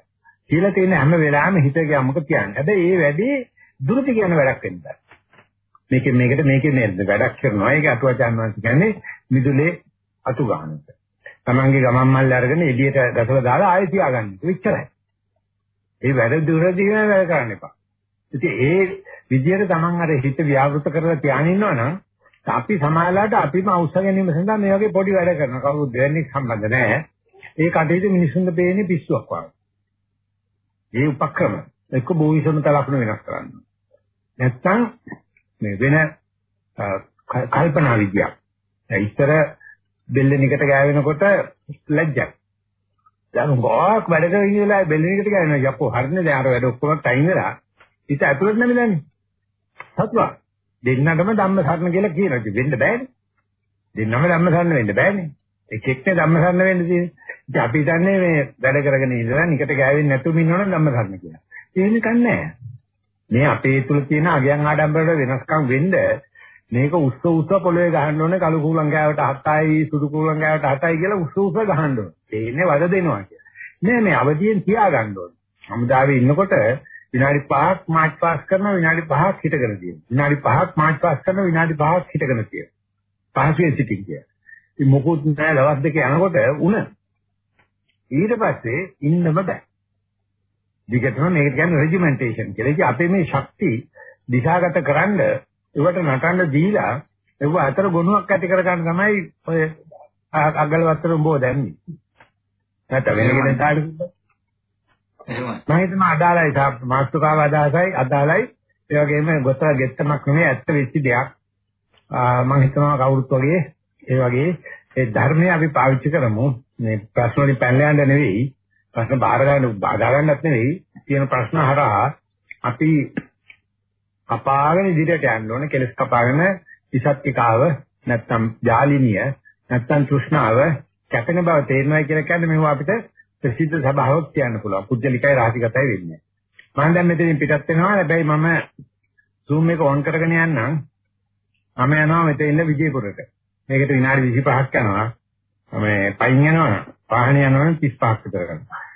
කියලා තියෙන හැම වෙලාවෙම හිත ගියාමක කියන්නේ. හැබැයි මේ වැඩේ දුරති කියන වැඩක් වෙනවා. මේක මේකට මේකේ නේද වැඩක් කරනවා. ඒක අතුවචාන් වහන්සේ කියන්නේ මිදුලේ අතු ගන්නට. Tamange ගමන් මල්ල අරගෙන එළියට ගසලා දාලා ආයෙ තියාගන්න. එච්චරයි. ඒ වැඩ දුරදී වැඩ කරන්න එපා. ඉතින් ඒ විදියට Taman අර හිත ව්‍යාවෘත කරලා තියාගෙන ඉන්නවනම් අපි සමාජලාට අපිම අවශ්‍ය ගැනීම සඳහා මේ වගේ පොඩි වැඩ කරනවා. කවුරුත් දෙන්නේ සම්බන්ධ නැහැ. ඒ කටයුතු මිනිසුන්ට පේන්නේ පිස්සුවක් වගේ. ඒ උපක්‍රම එක්ක බෝවිසමත ලක්ෂණ වෙනස් කරන්න. නැත්තම් මේ වෙන කල්පනා විද්‍යාව. ඉතර බෙල්ලෙනිකට ගෑවෙනකොට ලැජ්ජයි. දැන් ගොඩක් වැඩ කරගෙන ඉඳලා බෙල්ලෙනිකට ගෑවෙනවා. යපෝ හරිනේ දැන් අර වැඩ ඔක්කොම ටයිම් වෙලා. ඉත ඇතුළට නැමිලානේ. සතුවා. දෙන්නටම ධම්ම සරණ කියලා කියනවා. ඉතින් වෙන්න බෑනේ. දෙන්නම ධම්ම සරණ වෙන්න බෑනේ. එකෙක්නේ ධම්ම සරණ වෙන්න තියෙන්නේ. ඉතින් අපි දන්නේ මේ වැඩ කරගෙන ඉඳලා නිකට ගෑවෙන්නේ නැතුව ඉන්නවනම් ධම්ම සරණ කියලා. එහෙම කන්නේ මේ අපේ තුල තියෙන අගයන් ආඩම්බර වෙනස්කම් වෙන්න මේක උස්ස උස්ස පොළවේ ගහන්න ඕනේ කළු කූලං ගෑවට 7යි සුදු කූලං ගෑවට 8යි කියලා උස්ස උස්ස ගහන්න ඕනේ. ඒ ඉන්නේ වද දෙනවා කියලා. නෑ මේ අවදියෙන් තියාගන්න ඕනේ. හමුදාවේ ඉන්නකොට විනාඩි 5ක් මාර්ච් පාස් කරනවා විනාඩි 5ක් හිටගෙන තියෙනවා. විනාඩි 5ක් මාර්ච් පාස් කරනවා විනාඩි 5ක් හිටගෙන තියෙනවා. පහසුවෙන් සිටින් කිය. ඉතින් මොකුත් නැහැ දවස් දෙක යනකොට උණ. ඊට පස්සේ ඉන්නම බෑ. විකටම මේක කියන්නේ රෙජිමෙන්ටේෂන් කියලා. ඉතින් අපේ මේ ශක්ති දිශාගත කරන්න ඒවට නටන්න දීලා ඒව අතර ගුණයක් ඇති කරගන්න තමයි ඔය අගල වත්තර උඹෝ දැම්මේ. නැත්නම් වෙන කෙනෙක් තාඩු එහෙමයි. මම හිතනවා අදාළයි මාස්තුකාව අදාළයි අදාළයි ඒ වගේම ගොතර ගෙත්තමක් නෙමෙයි ඇත්ත වෙච්ච දෙයක්. මම හිතනවා කවුරුත් වගේ ඒ වගේ ඒ ධර්මය අපි පාවිච්චි කරමු මේ ප්‍රශ්න වලින් පැනලා යන්න නෙවෙයි ප්‍රශ්න බාර ගන්න බාධා ගන්නත් නෙවෙයි තියෙන ප්‍රශ්න හරහා අපි කපාගෙන ඉදිරියට යන්න ඕනේ කෙලස් කපාගෙන විසත්තිකාව නැත්තම් ජාලිනිය නැත්තම් තෘෂ්ණාව කැපෙන බව තේරෙනවා කියලා කියන්නේ මේව අපිට ප්‍රසිද්ධ සභාවක් කියන්න පුළුවන්. පුජ්‍යලිකයි රාජිගතයි වෙන්නේ. මම දැන් මෙතනින් පිටත් වෙනවා. හැබැයි මම Zoom එක ඔන් කරගෙන යන්නම්. මම යනවා මෙතන ඉන්න විජේපුරට. මේකට විනාඩි 25ක් යනවා. මේ පයින් යනවා. වාහනේ යනවා 35ක් විතර කරනවා.